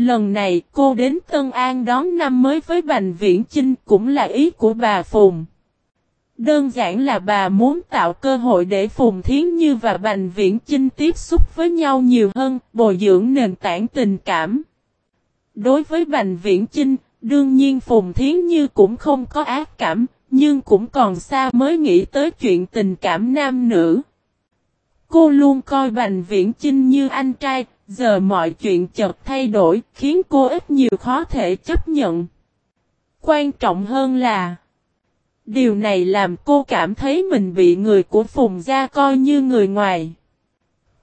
Lần này cô đến Tân An đón năm mới với Bành Viễn Chinh cũng là ý của bà Phùng. Đơn giản là bà muốn tạo cơ hội để Phùng Thiến Như và Bành Viễn Chinh tiếp xúc với nhau nhiều hơn, bồi dưỡng nền tảng tình cảm. Đối với Bành Viễn Chinh, đương nhiên Phùng Thiến Như cũng không có ác cảm, nhưng cũng còn xa mới nghĩ tới chuyện tình cảm nam nữ. Cô luôn coi Bành Viễn Chinh như anh trai, giờ mọi chuyện chợt thay đổi, khiến cô ít nhiều khó thể chấp nhận. Quan trọng hơn là, điều này làm cô cảm thấy mình bị người của Phùng Gia coi như người ngoài.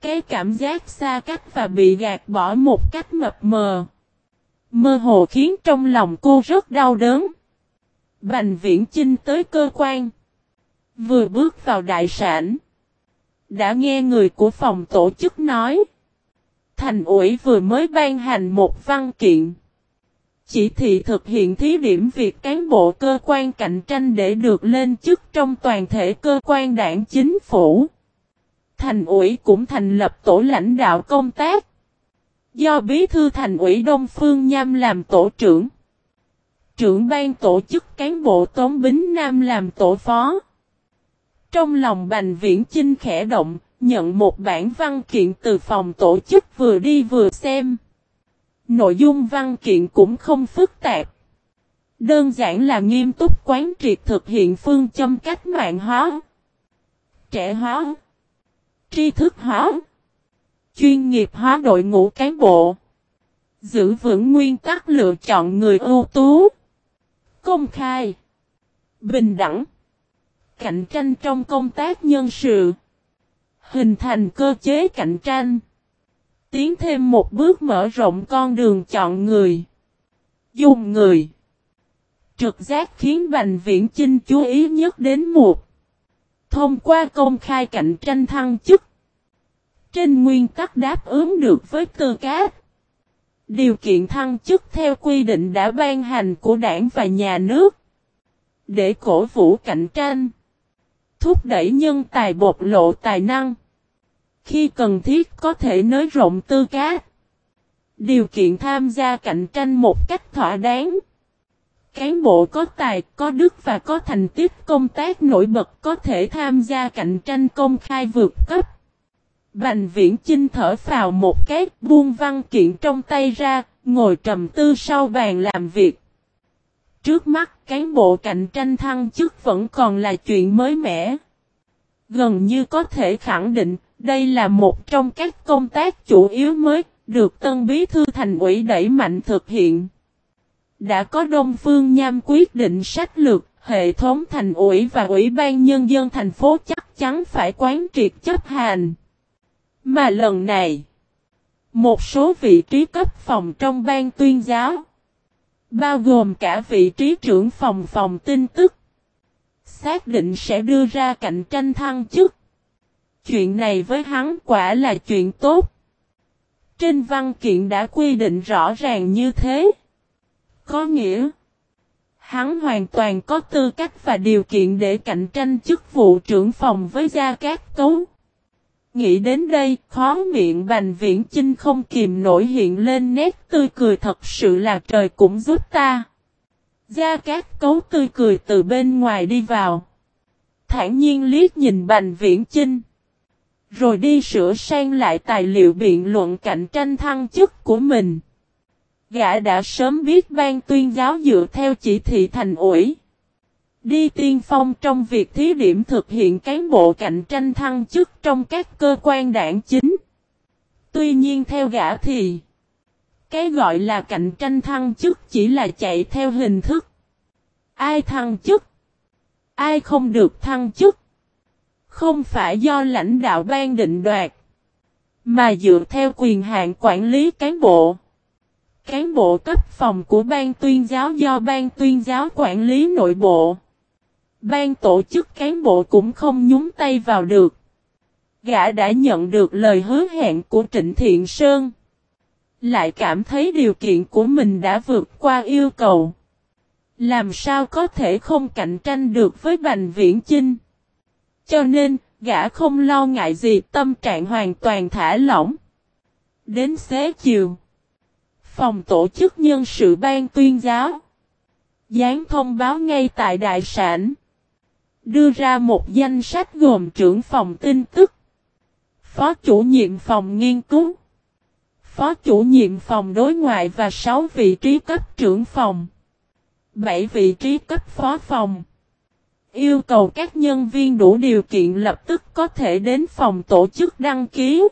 Cái cảm giác xa cách và bị gạt bỏ một cách mập mờ. Mơ hồ khiến trong lòng cô rất đau đớn. Bành viễn chinh tới cơ quan. Vừa bước vào đại sản. Đã nghe người của phòng tổ chức nói. Thành ủy vừa mới ban hành một văn kiện. Chỉ thị thực hiện thí điểm việc cán bộ cơ quan cạnh tranh để được lên chức trong toàn thể cơ quan đảng chính phủ. Thành ủy cũng thành lập tổ lãnh đạo công tác. Do bí thư thành ủy Đông Phương Nham làm tổ trưởng. Trưởng ban tổ chức cán bộ Tống Bính Nam làm tổ phó. Trong lòng Bành Viễn Chinh khẽ động, nhận một bản văn kiện từ phòng tổ chức vừa đi vừa xem. Nội dung văn kiện cũng không phức tạp. Đơn giản là nghiêm túc quán triệt thực hiện phương châm cách mạng hóa, trẻ hóa, tri thức hóa, chuyên nghiệp hóa đội ngũ cán bộ, giữ vững nguyên tắc lựa chọn người ưu tú, công khai, bình đẳng, cạnh tranh trong công tác nhân sự, hình thành cơ chế cạnh tranh, tiến thêm một bước mở rộng con đường chọn người, dùng người. Trực giác khiến Bành Viễn Chinh chú ý nhất đến một. Thông qua công khai cạnh tranh thăng chức. Trên nguyên tắc đáp ứng được với tư cát. Điều kiện thăng chức theo quy định đã ban hành của đảng và nhà nước. Để cổ vũ cạnh tranh. Thúc đẩy nhân tài bộc lộ tài năng. Khi cần thiết có thể nới rộng tư cát. Điều kiện tham gia cạnh tranh một cách thỏa đáng. Cán bộ có tài, có đức và có thành tích công tác nổi bật có thể tham gia cạnh tranh công khai vượt cấp. Bành viễn chinh thở vào một cái buông văn kiện trong tay ra, ngồi trầm tư sau bàn làm việc. Trước mắt cán bộ cạnh tranh thăng chức vẫn còn là chuyện mới mẻ. Gần như có thể khẳng định, đây là một trong các công tác chủ yếu mới, được Tân Bí Thư Thành ủy đẩy mạnh thực hiện. Đã có Đông Phương Nham quyết định sách lược, hệ thống thành ủy và ủy ban nhân dân thành phố chắc chắn phải quán triệt chấp hành. Mà lần này, một số vị trí cấp phòng trong ban tuyên giáo, bao gồm cả vị trí trưởng phòng phòng tin tức, xác định sẽ đưa ra cạnh tranh thăng chức. Chuyện này với hắn quả là chuyện tốt. Trên văn kiện đã quy định rõ ràng như thế. Có nghĩa, hắn hoàn toàn có tư cách và điều kiện để cạnh tranh chức vụ trưởng phòng với Gia Cát Cấu. Nghĩ đến đây, khó miệng Bành Viễn Chinh không kìm nổi hiện lên nét tươi cười thật sự là trời cũng giúp ta. Gia Cát Cấu tươi cười từ bên ngoài đi vào. Thản nhiên liếc nhìn Bành Viễn Chinh. Rồi đi sửa sang lại tài liệu biện luận cạnh tranh thăng chức của mình. Gã đã sớm biết ban tuyên giáo dựa theo chỉ thị thành ủi. Đi tiên phong trong việc thí điểm thực hiện cán bộ cạnh tranh thăng chức trong các cơ quan đảng chính. Tuy nhiên theo gã thì, cái gọi là cạnh tranh thăng chức chỉ là chạy theo hình thức. Ai thăng chức? Ai không được thăng chức? Không phải do lãnh đạo ban định đoạt, mà dựa theo quyền hạn quản lý cán bộ. Cán bộ cấp phòng của ban tuyên giáo do ban tuyên giáo quản lý nội bộ. Ban tổ chức cán bộ cũng không nhúng tay vào được. Gã đã nhận được lời hứa hẹn của Trịnh Thiện Sơn. Lại cảm thấy điều kiện của mình đã vượt qua yêu cầu. Làm sao có thể không cạnh tranh được với Bành Viễn Chinh. Cho nên, gã không lo ngại gì tâm trạng hoàn toàn thả lỏng. Đến xế chiều Phòng tổ chức nhân sự ban tuyên giáo. Dán thông báo ngay tại đại sản. Đưa ra một danh sách gồm trưởng phòng tin tức. Phó chủ nhiệm phòng nghiên cứu. Phó chủ nhiệm phòng đối ngoại và 6 vị trí cấp trưởng phòng. 7 vị trí cấp phó phòng. Yêu cầu các nhân viên đủ điều kiện lập tức có thể đến phòng tổ chức đăng ký.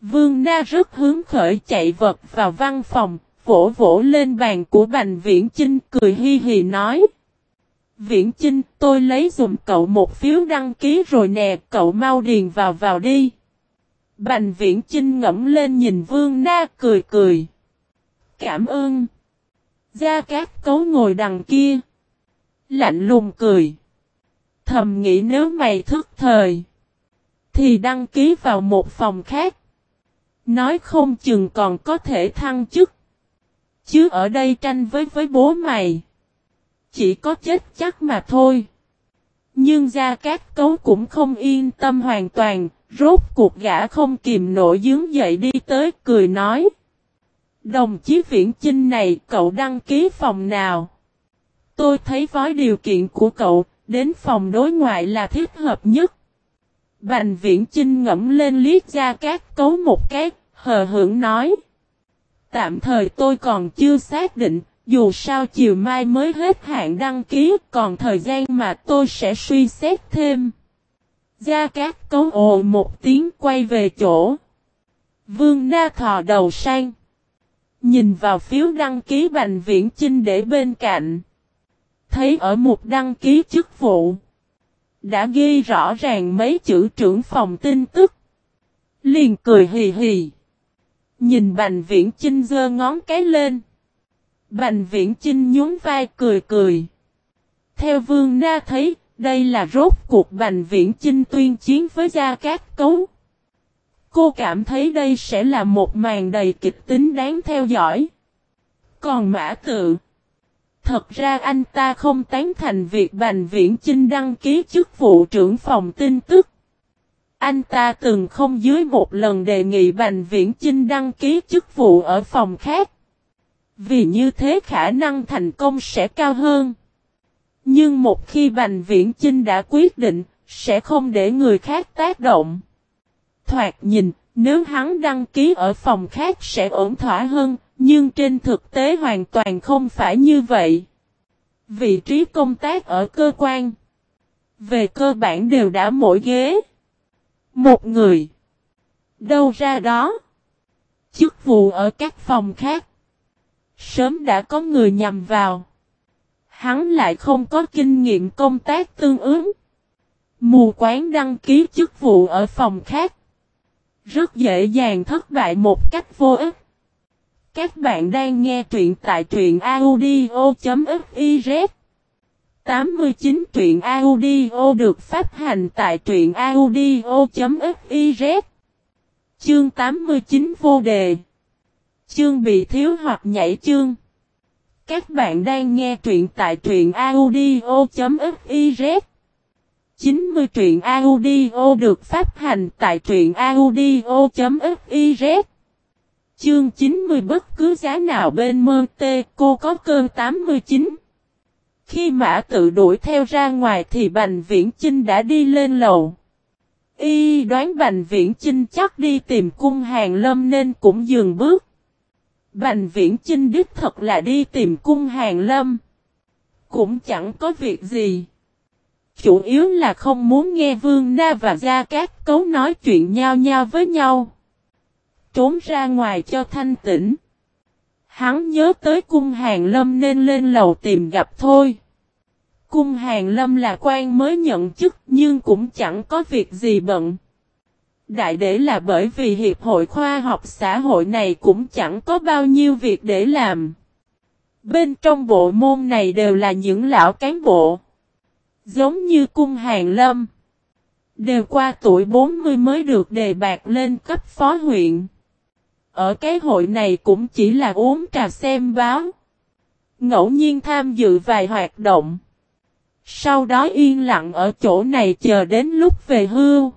Vương Na rất hứng khởi chạy vật vào văn phòng, vỗ vỗ lên bàn của Bành Viễn Chinh cười hi hì nói. Viễn Chinh, tôi lấy dùm cậu một phiếu đăng ký rồi nè, cậu mau điền vào vào đi. Bành Viễn Chinh ngẫm lên nhìn Vương Na cười cười. Cảm ơn. Gia Cát Cấu ngồi đằng kia. Lạnh lùng cười. Thầm nghĩ nếu mày thức thời. Thì đăng ký vào một phòng khác. Nói không chừng còn có thể thăng chức. Chứ ở đây tranh với với bố mày. Chỉ có chết chắc mà thôi. Nhưng Gia Cát Cấu cũng không yên tâm hoàn toàn. Rốt cuộc gã không kìm nổi dướng dậy đi tới cười nói. Đồng chí viễn chinh này cậu đăng ký phòng nào? Tôi thấy với điều kiện của cậu, đến phòng đối ngoại là thích hợp nhất. Bành viễn chinh ngẫm lên liếc ra các cấu một cái, hờ hưởng nói. Tạm thời tôi còn chưa xác định, dù sao chiều mai mới hết hạn đăng ký, còn thời gian mà tôi sẽ suy xét thêm. Gia Cát cấu ồ một tiếng quay về chỗ. Vương Na thò đầu sang. Nhìn vào phiếu đăng ký Bành Viễn Chinh để bên cạnh. Thấy ở một đăng ký chức vụ. Đã ghi rõ ràng mấy chữ trưởng phòng tin tức. Liền cười hì hì. Nhìn Bành Viễn Chinh dơ ngón cái lên. Bành Viễn Chinh nhún vai cười cười. Theo Vương Na thấy, đây là rốt cuộc Bành Viễn Chinh tuyên chiến với Gia Cát Cấu. Cô cảm thấy đây sẽ là một màn đầy kịch tính đáng theo dõi. Còn Mã Tự Thật ra anh ta không tán thành việc Bành Viễn Chinh đăng ký chức vụ trưởng phòng tin tức. Anh ta từng không dưới một lần đề nghị Bành Viễn Chinh đăng ký chức vụ ở phòng khác. Vì như thế khả năng thành công sẽ cao hơn. Nhưng một khi Bành Viễn Chinh đã quyết định, sẽ không để người khác tác động. Thoạt nhìn, nếu hắn đăng ký ở phòng khác sẽ ổn thỏa hơn, nhưng trên thực tế hoàn toàn không phải như vậy. Vị trí công tác ở cơ quan, về cơ bản đều đã mỗi ghế. Một người. Đâu ra đó. Chức vụ ở các phòng khác. Sớm đã có người nhằm vào. Hắn lại không có kinh nghiệm công tác tương ứng. Mù quán đăng ký chức vụ ở phòng khác. Rất dễ dàng thất bại một cách vô ích. Các bạn đang nghe truyện tại truyện audio.fiz 89 truyện audio được phát hành tại truyện audio.fiz Chương 89 vô đề. Chương bị thiếu hoặc nhảy chương. Các bạn đang nghe truyện tại truyện audio.fiz 90 truyện audio được phát hành tại truyện audio.fiz Chương 90 bất cứ giá nào bên mơ tê, cô có cơn 89 Khi mã tự đuổi theo ra ngoài thì Bành Viễn Chinh đã đi lên lầu. Y đoán Bành Viễn Chinh chắc đi tìm cung hàng lâm nên cũng dừng bước. Bành Viễn Chinh đích thật là đi tìm cung hàng lâm. Cũng chẳng có việc gì. Chủ yếu là không muốn nghe Vương Na và Gia Cát Cấu nói chuyện nhau nhau với nhau. Trốn ra ngoài cho thanh tĩnh. Hắn nhớ tới cung hàng lâm nên lên lầu tìm gặp thôi. Cung hàng lâm là quan mới nhận chức nhưng cũng chẳng có việc gì bận. Đại để là bởi vì Hiệp hội Khoa học xã hội này cũng chẳng có bao nhiêu việc để làm. Bên trong bộ môn này đều là những lão cán bộ. Giống như cung hàng lâm. Đều qua tuổi 40 mới được đề bạc lên cấp phó huyện. Ở cái hội này cũng chỉ là uống trà xem báo. Ngẫu nhiên tham dự vài hoạt động. Sau đó yên lặng ở chỗ này chờ đến lúc về hưu.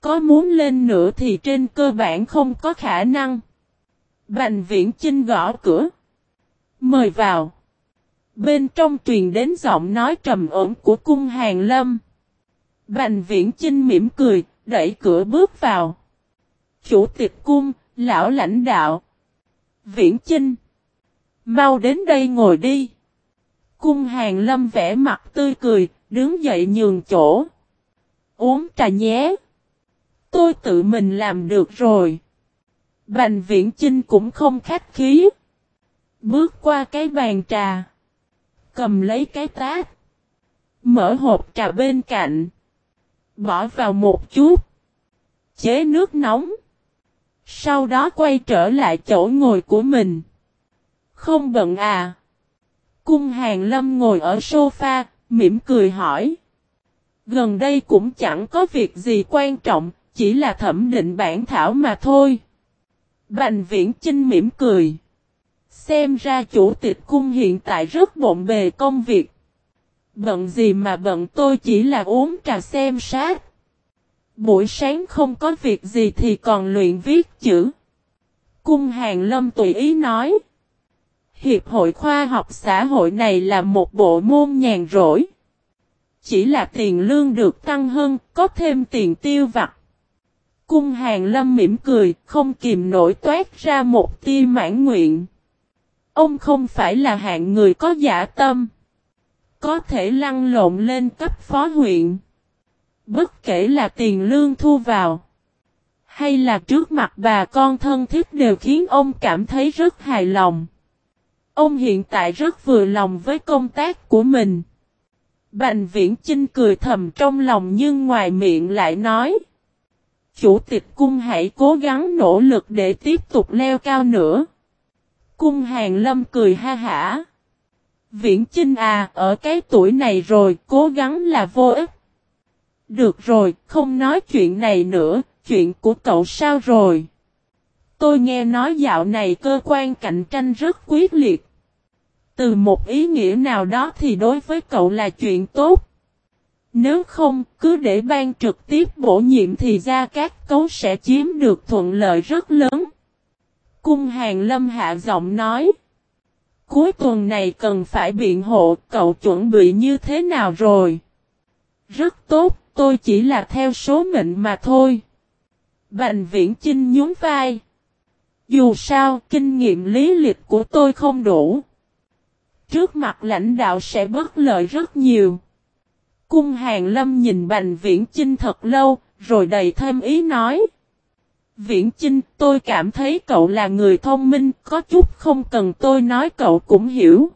Có muốn lên nữa thì trên cơ bản không có khả năng. Bành viễn Chinh gõ cửa. Mời vào. Bên trong truyền đến giọng nói trầm ổn của cung hàng lâm. Bành viễn Chinh mỉm cười, đẩy cửa bước vào. Chủ tịch cung, lão lãnh đạo. Viễn Chinh. Mau đến đây ngồi đi. Cung hàng lâm vẽ mặt tươi cười, đứng dậy nhường chỗ. Uống trà nhé. Tôi tự mình làm được rồi. Bành viễn Chinh cũng không khách khí. Bước qua cái bàn trà. Cầm lấy cái tát. Mở hộp trà bên cạnh. Bỏ vào một chút. Chế nước nóng. Sau đó quay trở lại chỗ ngồi của mình. Không bận à. Cung hàng lâm ngồi ở sofa, mỉm cười hỏi. Gần đây cũng chẳng có việc gì quan trọng, chỉ là thẩm định bản thảo mà thôi. Bành viễn Chinh mỉm cười. Xem ra chủ tịch cung hiện tại rất bộn bề công việc. Bận gì mà bận tôi chỉ là uống trà xem sát. Buổi sáng không có việc gì thì còn luyện viết chữ. Cung hàng lâm tùy ý nói. Hiệp hội khoa học xã hội này là một bộ môn nhàn rỗi. Chỉ là tiền lương được tăng hơn, có thêm tiền tiêu vặt. Cung hàng lâm mỉm cười, không kìm nổi toát ra một tia mãn nguyện. Ông không phải là hạng người có giả tâm. Có thể lăn lộn lên cấp phó huyện. Bất kể là tiền lương thu vào. Hay là trước mặt bà con thân thiết đều khiến ông cảm thấy rất hài lòng. Ông hiện tại rất vừa lòng với công tác của mình. Bành viễn Chinh cười thầm trong lòng nhưng ngoài miệng lại nói. Chủ tịch cung hãy cố gắng nỗ lực để tiếp tục leo cao nữa. Cung hàng lâm cười ha hả. Viễn Chinh à, ở cái tuổi này rồi, cố gắng là vô ích. Được rồi, không nói chuyện này nữa, chuyện của cậu sao rồi? Tôi nghe nói dạo này cơ quan cạnh tranh rất quyết liệt. Từ một ý nghĩa nào đó thì đối với cậu là chuyện tốt. Nếu không, cứ để ban trực tiếp bổ nhiệm thì ra các cấu sẽ chiếm được thuận lợi rất lớn. Cung hàng lâm hạ giọng nói. Cuối tuần này cần phải biện hộ, cậu chuẩn bị như thế nào rồi? Rất tốt, tôi chỉ là theo số mệnh mà thôi. Bành viễn Chinh nhún vai. Dù sao, kinh nghiệm lý lịch của tôi không đủ. Trước mặt lãnh đạo sẽ bất lợi rất nhiều. Cung hàng lâm nhìn Bành Viễn Chinh thật lâu, rồi đầy thêm ý nói. Viễn Chinh, tôi cảm thấy cậu là người thông minh, có chút không cần tôi nói cậu cũng hiểu.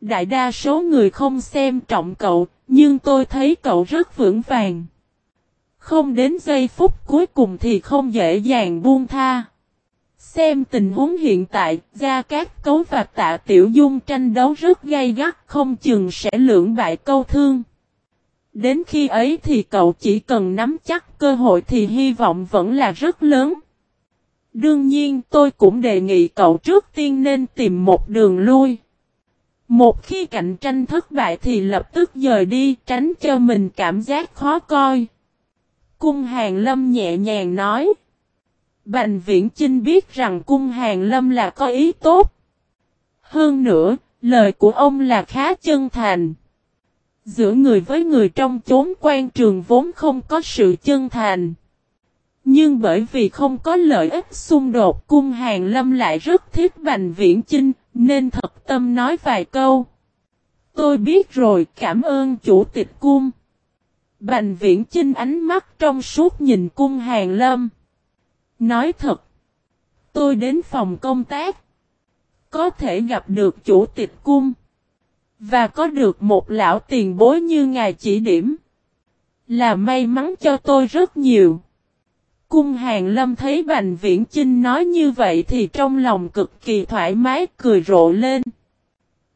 Đại đa số người không xem trọng cậu, nhưng tôi thấy cậu rất vững vàng. Không đến giây phút cuối cùng thì không dễ dàng buông tha. Xem tình huống hiện tại, Gia Cát Cấu và Tạ Tiểu Dung tranh đấu rất gay gắt không chừng sẽ lưỡng bại câu thương. Đến khi ấy thì cậu chỉ cần nắm chắc cơ hội thì hy vọng vẫn là rất lớn. Đương nhiên tôi cũng đề nghị cậu trước tiên nên tìm một đường lui. Một khi cạnh tranh thất bại thì lập tức dời đi tránh cho mình cảm giác khó coi. Cung hàng lâm nhẹ nhàng nói. Bành viễn Chinh biết rằng cung hàng lâm là có ý tốt. Hơn nữa, lời của ông là khá chân thành. Giữa người với người trong chốn quan trường vốn không có sự chân thành. Nhưng bởi vì không có lợi ích xung đột cung hàng lâm lại rất thích bành viễn chinh, nên thật tâm nói vài câu. Tôi biết rồi, cảm ơn chủ tịch cung. Bành viễn chinh ánh mắt trong suốt nhìn cung hàng lâm. Nói thật, tôi đến phòng công tác. Có thể gặp được chủ tịch cung. Và có được một lão tiền bối như ngài chỉ điểm. Là may mắn cho tôi rất nhiều. Cung hàng lâm thấy Bành Viễn Chinh nói như vậy thì trong lòng cực kỳ thoải mái cười rộ lên.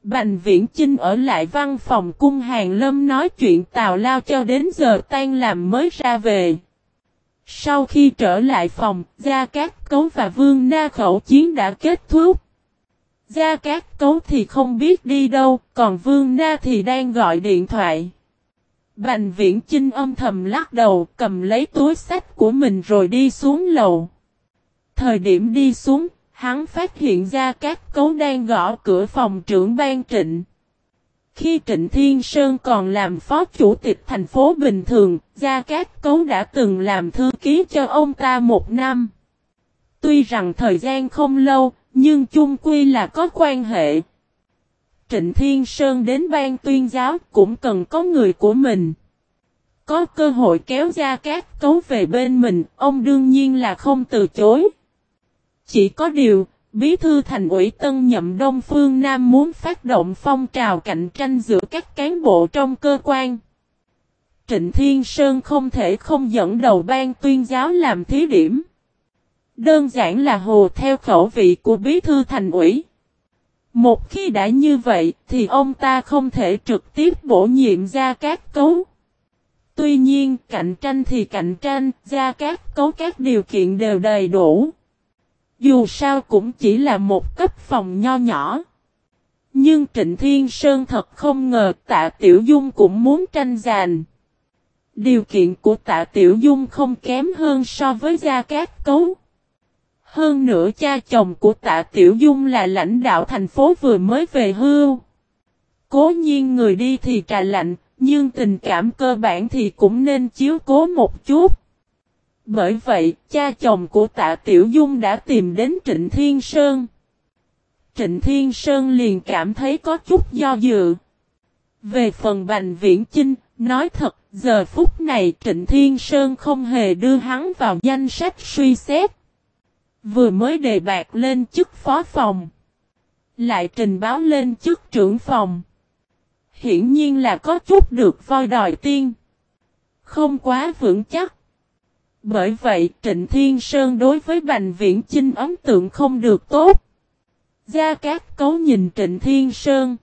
Bành Viễn Chinh ở lại văn phòng cung hàng lâm nói chuyện tào lao cho đến giờ tan làm mới ra về. Sau khi trở lại phòng, Gia Cát Cấu và Vương Na khẩu chiến đã kết thúc. Gia Cát Cấu thì không biết đi đâu, còn Vương Na thì đang gọi điện thoại. Bành viễn Trinh âm thầm lắc đầu, cầm lấy túi sách của mình rồi đi xuống lầu. Thời điểm đi xuống, Hắn phát hiện ra các cấu đang gõ cửa phòng trưởng ban trịnh. Khi Trịnh Thiên Sơn còn làm phó chủ tịch thành phố bình thường, Gia Cát Cấu đã từng làm thư ký cho ông ta một năm. Tuy rằng thời gian không lâu, nhưng chung quy là có quan hệ. Trịnh Thiên Sơn đến ban tuyên giáo cũng cần có người của mình. Có cơ hội kéo ra các Cấu về bên mình, ông đương nhiên là không từ chối. Chỉ có điều, Bí thư thành ủy Tân Nhậm Đông Phương Nam muốn phát động phong trào cạnh tranh giữa các cán bộ trong cơ quan. Trịnh Thiên Sơn không thể không dẫn đầu ban tuyên giáo làm thí điểm. Đơn giản là hồ theo khẩu vị của bí thư thành ủy. Một khi đã như vậy thì ông ta không thể trực tiếp bổ nhiệm ra các cấu. Tuy nhiên cạnh tranh thì cạnh tranh, ra các cấu các điều kiện đều đầy đủ. Dù sao cũng chỉ là một cấp phòng nho nhỏ. Nhưng Trịnh Thiên Sơn thật không ngờ tạ Tiểu Dung cũng muốn tranh giành. Điều kiện của tạ Tiểu Dung không kém hơn so với Gia Cát Cấu. Hơn nữa cha chồng của tạ Tiểu Dung là lãnh đạo thành phố vừa mới về hưu. Cố nhiên người đi thì trà lạnh, nhưng tình cảm cơ bản thì cũng nên chiếu cố một chút. Bởi vậy, cha chồng của tạ Tiểu Dung đã tìm đến Trịnh Thiên Sơn. Trịnh Thiên Sơn liền cảm thấy có chút do dự. Về phần Bành Viễn Chinh, nói thật, giờ phút này Trịnh Thiên Sơn không hề đưa hắn vào danh sách suy xét. Vừa mới đề bạc lên chức phó phòng. Lại trình báo lên chức trưởng phòng. Hiển nhiên là có chút được voi đòi tiên. Không quá vững chắc. Bởi vậy, Trịnh Thiên Sơn đối với Bành Viễn Chinh ấn tượng không được tốt. Gia Cát Cấu nhìn Trịnh Thiên Sơn.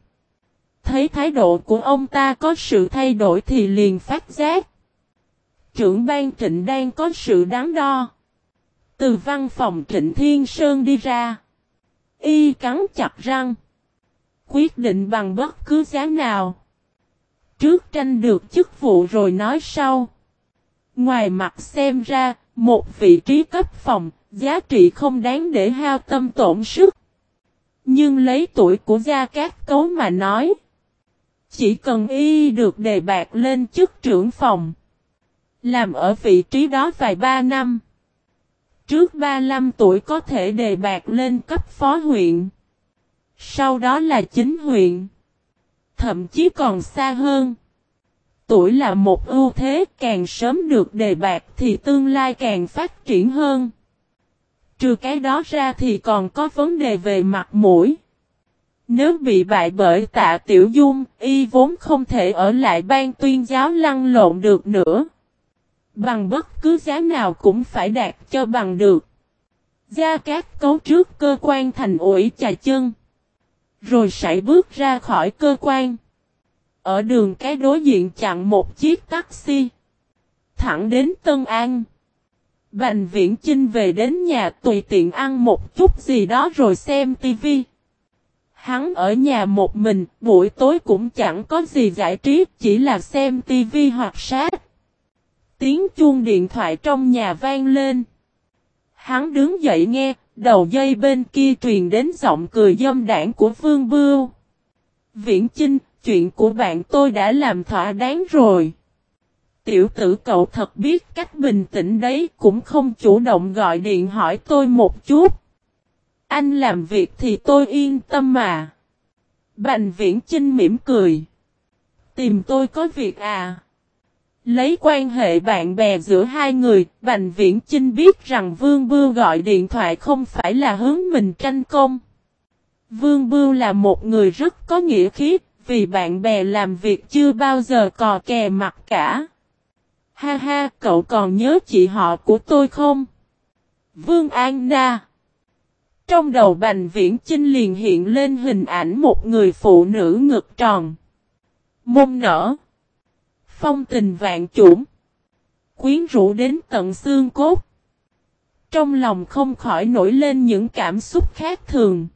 Thấy thái độ của ông ta có sự thay đổi thì liền phát giác. Trưởng ban Trịnh đang có sự đáng đo. Từ văn phòng Trịnh Thiên Sơn đi ra. Y cắn chặt răng. Quyết định bằng bất cứ giá nào. Trước tranh được chức vụ rồi nói sau. Ngoài mặt xem ra, một vị trí cấp phòng, giá trị không đáng để hao tâm tổn sức. Nhưng lấy tuổi của Gia Cát Cấu mà nói. Chỉ cần y được đề bạc lên chức trưởng phòng. Làm ở vị trí đó vài ba năm. Trước 35 tuổi có thể đề bạc lên cấp phó huyện. Sau đó là chính huyện. Thậm chí còn xa hơn. Tuổi là một ưu thế càng sớm được đề bạc thì tương lai càng phát triển hơn. Trừ cái đó ra thì còn có vấn đề về mặt mũi. Nếu bị bại bởi tạ tiểu dung, y vốn không thể ở lại ban tuyên giáo lăn lộn được nữa. Bằng bất cứ giá nào cũng phải đạt cho bằng được. Gia Cát cấu trước cơ quan thành ủi chà chân. Rồi sải bước ra khỏi cơ quan. Ở đường cái đối diện chặn một chiếc taxi. Thẳng đến Tân An. Bành viễn Chinh về đến nhà tùy tiện ăn một chút gì đó rồi xem tivi. Hắn ở nhà một mình, buổi tối cũng chẳng có gì giải trí, chỉ là xem tivi hoặc sát. Tiếng chuông điện thoại trong nhà vang lên. Hắn đứng dậy nghe, đầu dây bên kia truyền đến giọng cười dâm đảng của Vương Bưu. Viễn Chinh, chuyện của bạn tôi đã làm thỏa đáng rồi. Tiểu tử cậu thật biết cách bình tĩnh đấy cũng không chủ động gọi điện hỏi tôi một chút. Anh làm việc thì tôi yên tâm mà. Bành viễn Trinh mỉm cười. Tìm tôi có việc à? Lấy quan hệ bạn bè giữa hai người, Bành Viễn Chinh biết rằng Vương Bưu gọi điện thoại không phải là hướng mình tranh công. Vương Bưu là một người rất có nghĩa khí, vì bạn bè làm việc chưa bao giờ cò kè mặt cả. Ha ha, cậu còn nhớ chị họ của tôi không? Vương An Na Trong đầu Bành Viễn Chinh liền hiện lên hình ảnh một người phụ nữ ngực tròn. Mông nở. Phong tình vạn chủng. Quyến rũ đến tận xương cốt. Trong lòng không khỏi nổi lên những cảm xúc khác thường.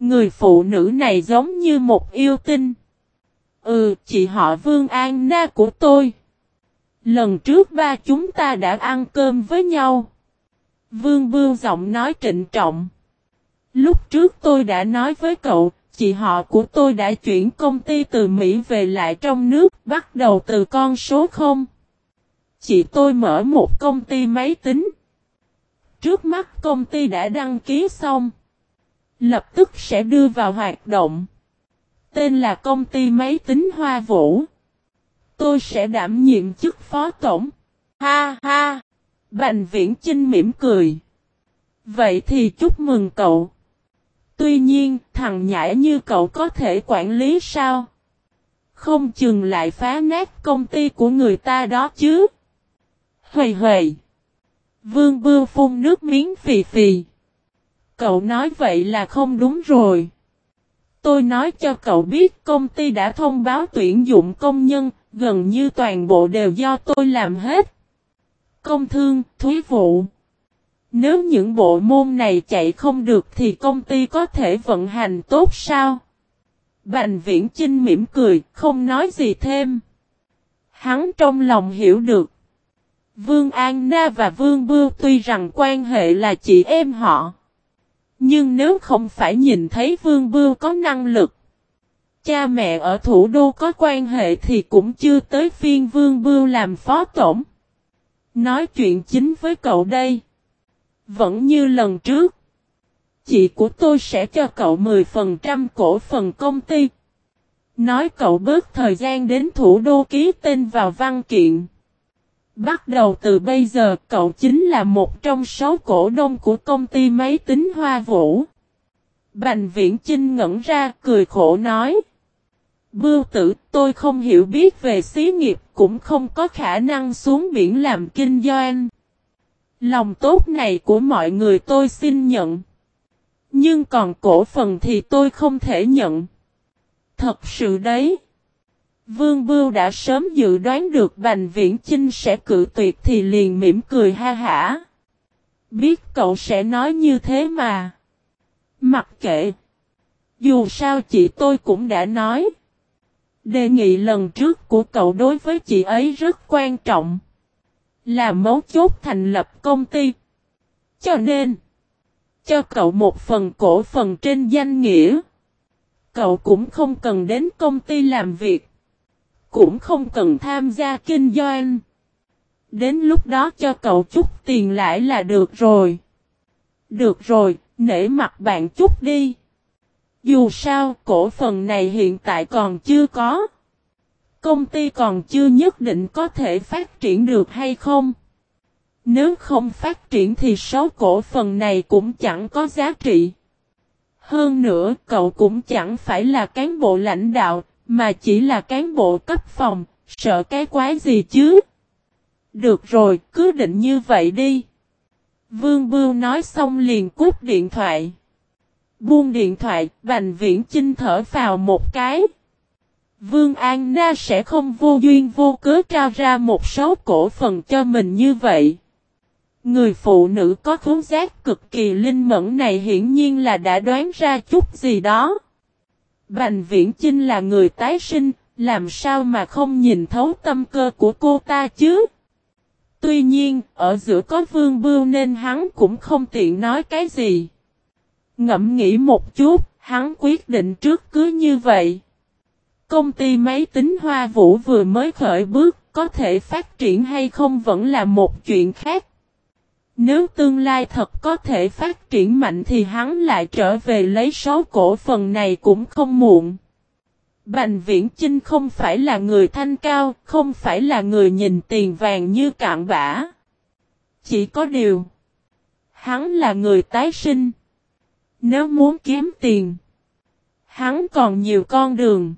Người phụ nữ này giống như một yêu tinh. Ừ, chị họ Vương An Na của tôi. Lần trước ba chúng ta đã ăn cơm với nhau. Vương Bưu giọng nói trịnh trọng. Lúc trước tôi đã nói với cậu, chị họ của tôi đã chuyển công ty từ Mỹ về lại trong nước, bắt đầu từ con số 0. Chị tôi mở một công ty máy tính. Trước mắt công ty đã đăng ký xong. Lập tức sẽ đưa vào hoạt động. Tên là công ty máy tính Hoa Vũ. Tôi sẽ đảm nhiệm chức phó tổng. Ha ha! Bành viễn Chinh mỉm cười. Vậy thì chúc mừng cậu. Tuy nhiên, thằng nhãi như cậu có thể quản lý sao? Không chừng lại phá nát công ty của người ta đó chứ. Hời hời. Vương bưu phun nước miếng phì phì. Cậu nói vậy là không đúng rồi. Tôi nói cho cậu biết công ty đã thông báo tuyển dụng công nhân, gần như toàn bộ đều do tôi làm hết. Công thương, thúy vụ. Nếu những bộ môn này chạy không được thì công ty có thể vận hành tốt sao? Bành viễn Trinh mỉm cười, không nói gì thêm. Hắn trong lòng hiểu được. Vương An Na và Vương Bưu tuy rằng quan hệ là chị em họ. Nhưng nếu không phải nhìn thấy Vương Bưu có năng lực. Cha mẹ ở thủ đô có quan hệ thì cũng chưa tới phiên Vương Bưu làm phó tổng. Nói chuyện chính với cậu đây. Vẫn như lần trước. Chị của tôi sẽ cho cậu 10% cổ phần công ty. Nói cậu bớt thời gian đến thủ đô ký tên vào văn kiện. Bắt đầu từ bây giờ, cậu chính là một trong sáu cổ đông của công ty máy tính Hoa Vũ. Bành viễn trinh ngẩn ra, cười khổ nói. Bưu tử, tôi không hiểu biết về xí nghiệp, cũng không có khả năng xuống biển làm kinh doanh. Lòng tốt này của mọi người tôi xin nhận. Nhưng còn cổ phần thì tôi không thể nhận. Thật sự đấy. Vương Bưu đã sớm dự đoán được Bành Viễn Chinh sẽ cự tuyệt thì liền mỉm cười ha hả. Biết cậu sẽ nói như thế mà. Mặc kệ. Dù sao chị tôi cũng đã nói. Đề nghị lần trước của cậu đối với chị ấy rất quan trọng. Là mấu chốt thành lập công ty. Cho nên. Cho cậu một phần cổ phần trên danh nghĩa. Cậu cũng không cần đến công ty làm việc. Cũng không cần tham gia kinh doanh. Đến lúc đó cho cậu chút tiền lãi là được rồi. Được rồi, nể mặt bạn chút đi. Dù sao, cổ phần này hiện tại còn chưa có. Công ty còn chưa nhất định có thể phát triển được hay không. Nếu không phát triển thì số cổ phần này cũng chẳng có giá trị. Hơn nữa, cậu cũng chẳng phải là cán bộ lãnh đạo, mà chỉ là cán bộ cấp phòng, sợ cái quái gì chứ? Được rồi, cứ định như vậy đi. Vương Bưu nói xong liền cúp điện thoại. Buông điện thoại, Bành Viễn Chinh thở vào một cái. Vương An Na sẽ không vô duyên vô cớ trao ra một số cổ phần cho mình như vậy. Người phụ nữ có khốn giác cực kỳ linh mẫn này hiển nhiên là đã đoán ra chút gì đó. Bành Viễn Chinh là người tái sinh, làm sao mà không nhìn thấu tâm cơ của cô ta chứ? Tuy nhiên, ở giữa có vương bưu nên hắn cũng không tiện nói cái gì. Ngẫm nghĩ một chút, hắn quyết định trước cứ như vậy. Công ty máy tính Hoa Vũ vừa mới khởi bước, có thể phát triển hay không vẫn là một chuyện khác. Nếu tương lai thật có thể phát triển mạnh thì hắn lại trở về lấy số cổ phần này cũng không muộn. Bành viễn Chinh không phải là người thanh cao, không phải là người nhìn tiền vàng như cạn bã. Chỉ có điều, hắn là người tái sinh. Nếu muốn kiếm tiền, hắn còn nhiều con đường.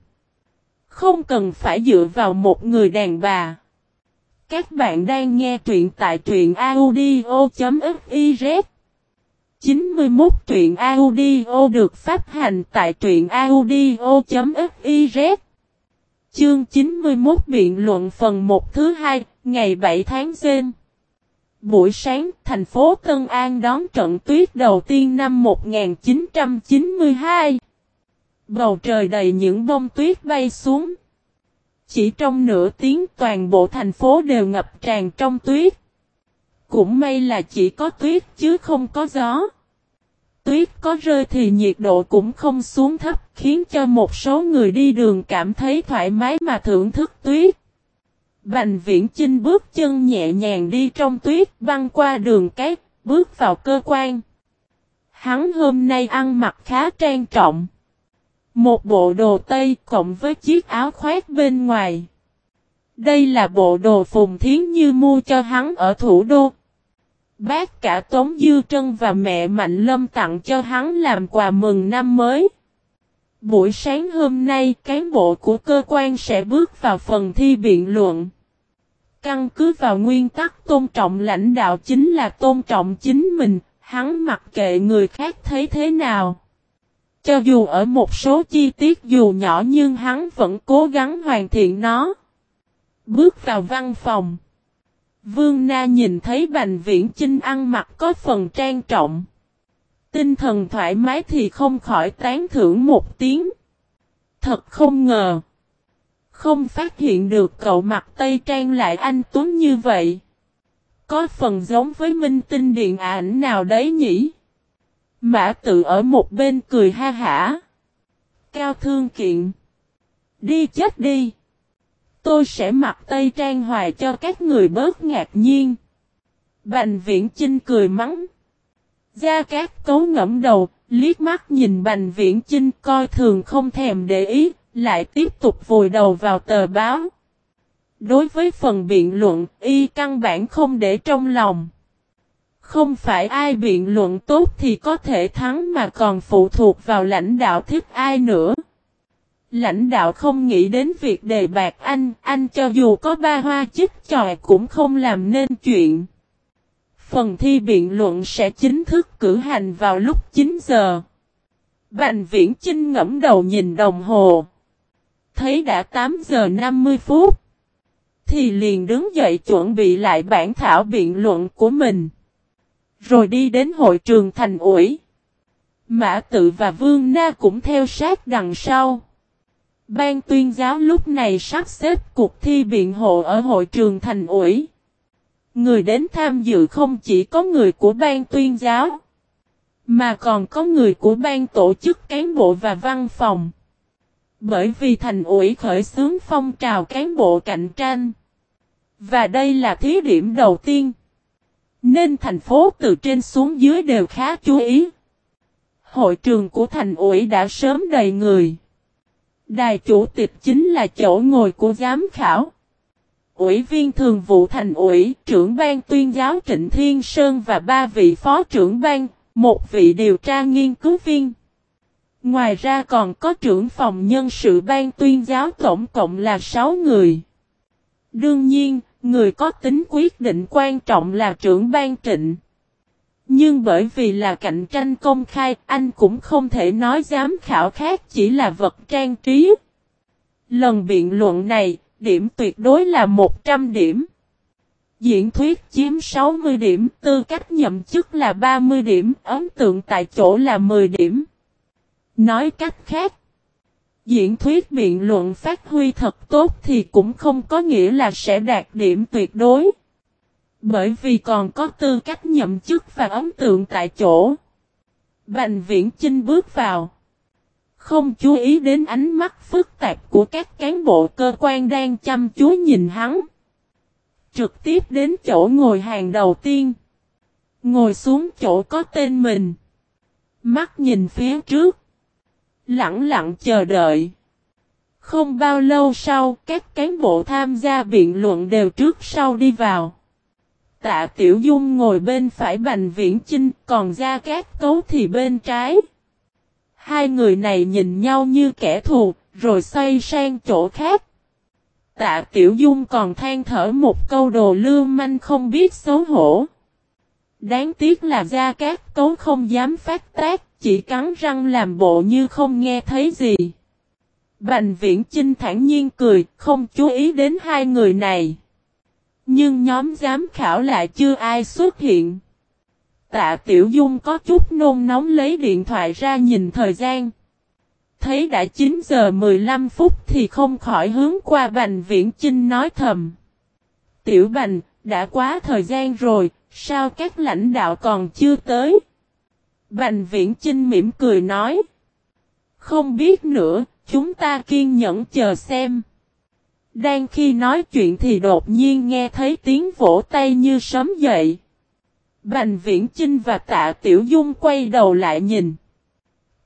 Không cần phải dựa vào một người đàn bà. Các bạn đang nghe truyện tại truyện audio.fiz 91 truyện audio được phát hành tại truyện audio.fiz Chương 91 biện luận phần 1 thứ 2, ngày 7 tháng Giêng. Buổi sáng, thành phố Tân An đón trận tuyết đầu tiên năm 1992 Bầu trời đầy những bông tuyết bay xuống. Chỉ trong nửa tiếng toàn bộ thành phố đều ngập tràn trong tuyết. Cũng may là chỉ có tuyết chứ không có gió. Tuyết có rơi thì nhiệt độ cũng không xuống thấp, khiến cho một số người đi đường cảm thấy thoải mái mà thưởng thức tuyết. Bành viễn Chinh bước chân nhẹ nhàng đi trong tuyết băng qua đường cát, bước vào cơ quan. Hắn hôm nay ăn mặc khá trang trọng. Một bộ đồ tây cộng với chiếc áo khoác bên ngoài. Đây là bộ đồ Phùng Thiến Như mua cho hắn ở thủ đô. Bác cả Tống Dư Trân và mẹ Mạnh Lâm tặng cho hắn làm quà mừng năm mới. Buổi sáng hôm nay, cán bộ của cơ quan sẽ bước vào phần thi biện luận. Căn cứ vào nguyên tắc tôn trọng lãnh đạo chính là tôn trọng chính mình, hắn mặc kệ người khác thấy thế nào. Cho dù ở một số chi tiết dù nhỏ nhưng hắn vẫn cố gắng hoàn thiện nó. Bước vào văn phòng. Vương Na nhìn thấy Bành Viễn Chinh ăn mặc có phần trang trọng. Tinh thần thoải mái thì không khỏi tán thưởng một tiếng. Thật không ngờ. Không phát hiện được cậu mặc Tây Trang lại anh Tuấn như vậy. Có phần giống với minh tinh điện ảnh nào đấy nhỉ? Mã tự ở một bên cười ha hả. Cao thương kiện. Đi chết đi. Tôi sẽ mặc Tây Trang hoài cho các người bớt ngạc nhiên. Bành viễn Trinh cười mắng. Gia Cát cấu ngẫm đầu, liếc mắt nhìn Bành Viễn Chinh coi thường không thèm để ý, lại tiếp tục vùi đầu vào tờ báo. Đối với phần biện luận, y căn bản không để trong lòng. Không phải ai biện luận tốt thì có thể thắng mà còn phụ thuộc vào lãnh đạo thích ai nữa. Lãnh đạo không nghĩ đến việc đề bạc anh, anh cho dù có ba hoa chích tròi cũng không làm nên chuyện. Phần thi biện luận sẽ chính thức cử hành vào lúc 9 giờ. Bành viễn Chinh ngẫm đầu nhìn đồng hồ. Thấy đã 8 giờ 50 phút. Thì liền đứng dậy chuẩn bị lại bản thảo biện luận của mình. Rồi đi đến hội trường thành ủi. Mã tự và Vương Na cũng theo sát đằng sau. Ban tuyên giáo lúc này sắp xếp cuộc thi biện hộ ở hội trường thành ủi. Người đến tham dự không chỉ có người của ban tuyên giáo, mà còn có người của ban tổ chức cán bộ và văn phòng. Bởi vì thành ủy khởi xướng phong trào cán bộ cạnh tranh. Và đây là thí điểm đầu tiên. Nên thành phố từ trên xuống dưới đều khá chú ý. Hội trường của thành ủy đã sớm đầy người. Đài chủ tịch chính là chỗ ngồi của giám khảo. Ủy viên thường vụ thành ủy, trưởng ban tuyên giáo Trịnh Thiên Sơn và ba vị phó trưởng ban, một vị điều tra nghiên cứu viên. Ngoài ra còn có trưởng phòng nhân sự ban tuyên giáo tổng cộng là 6 người. Đương nhiên, người có tính quyết định quan trọng là trưởng ban trịnh. Nhưng bởi vì là cạnh tranh công khai, anh cũng không thể nói giám khảo khác chỉ là vật trang trí. Lần biện luận này, điểm tuyệt đối là 100 điểm. Diễn thuyết chiếm 60 điểm, tư cách nhậm chức là 30 điểm, ấn tượng tại chỗ là 10 điểm. Nói cách khác, diễn thuyết biện luận phát huy thật tốt thì cũng không có nghĩa là sẽ đạt điểm tuyệt đối. Bởi vì còn có tư cách nhậm chức và ấn tượng tại chỗ. Bành viễn Chinh bước vào. Không chú ý đến ánh mắt phức tạp của các cán bộ cơ quan đang chăm chú nhìn hắn. Trực tiếp đến chỗ ngồi hàng đầu tiên. Ngồi xuống chỗ có tên mình. Mắt nhìn phía trước. Lặng lặng chờ đợi. Không bao lâu sau, các cán bộ tham gia biện luận đều trước sau đi vào. Tạ Tiểu Dung ngồi bên phải Bành Viễn Chinh, còn Gia Cát Cấu thì bên trái. Hai người này nhìn nhau như kẻ thù, rồi xoay sang chỗ khác. Tạ Tiểu Dung còn than thở một câu đồ lưu manh không biết xấu hổ. Đáng tiếc là Gia Cát Cấu không dám phát tác, chỉ cắn răng làm bộ như không nghe thấy gì. Bành Viễn Chinh thản nhiên cười, không chú ý đến hai người này. Nhưng nhóm giám khảo lại chưa ai xuất hiện. Tạ Tiểu Dung có chút nôn nóng lấy điện thoại ra nhìn thời gian. Thấy đã 9 giờ 15 phút thì không khỏi hướng qua Bành Viễn Chinh nói thầm. Tiểu Bành, đã quá thời gian rồi, sao các lãnh đạo còn chưa tới? Bành viễn Chinh mỉm cười nói. Không biết nữa, chúng ta kiên nhẫn chờ xem. Đang khi nói chuyện thì đột nhiên nghe thấy tiếng vỗ tay như sấm dậy. Bành viễn Chinh và tạ Tiểu Dung quay đầu lại nhìn.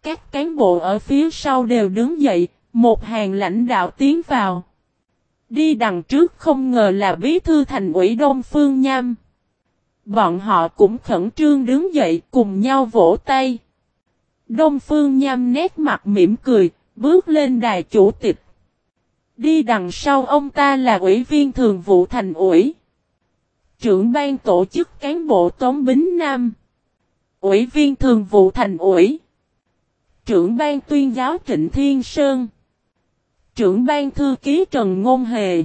Các cán bộ ở phía sau đều đứng dậy, một hàng lãnh đạo tiến vào. Đi đằng trước không ngờ là bí thư thành ủy Đông Phương Nham. Bọn họ cũng khẩn trương đứng dậy cùng nhau vỗ tay. Đông Phương Nham nét mặt mỉm cười, bước lên đài chủ tịch. Đi đằng sau ông ta là ủy viên thường vụ thành ủy. Trưởng ban tổ chức cán bộ Tống Bính Nam. Ủy viên thường vụ thành ủy. Trưởng ban tuyên giáo Trịnh Thiên Sơn. Trưởng ban thư ký Trần Ngôn Hề.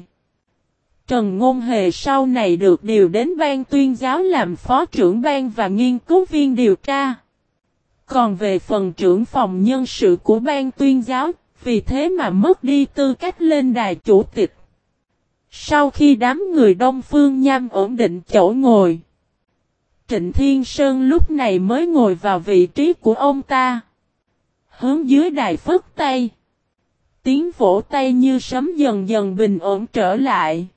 Trần Ngôn Hề sau này được điều đến ban tuyên giáo làm phó trưởng ban và nghiên cứu viên điều tra. Còn về phần trưởng phòng nhân sự của ban tuyên giáo, vì thế mà mất đi tư cách lên đài chủ tịch. Sau khi đám người Đông Phương Nham ổn định chỗ ngồi, Trịnh Thiên Sơn lúc này mới ngồi vào vị trí của ông ta. Hướng dưới đài phất tay. Tiếng vỗ tay như sấm dần dần bình ổn trở lại.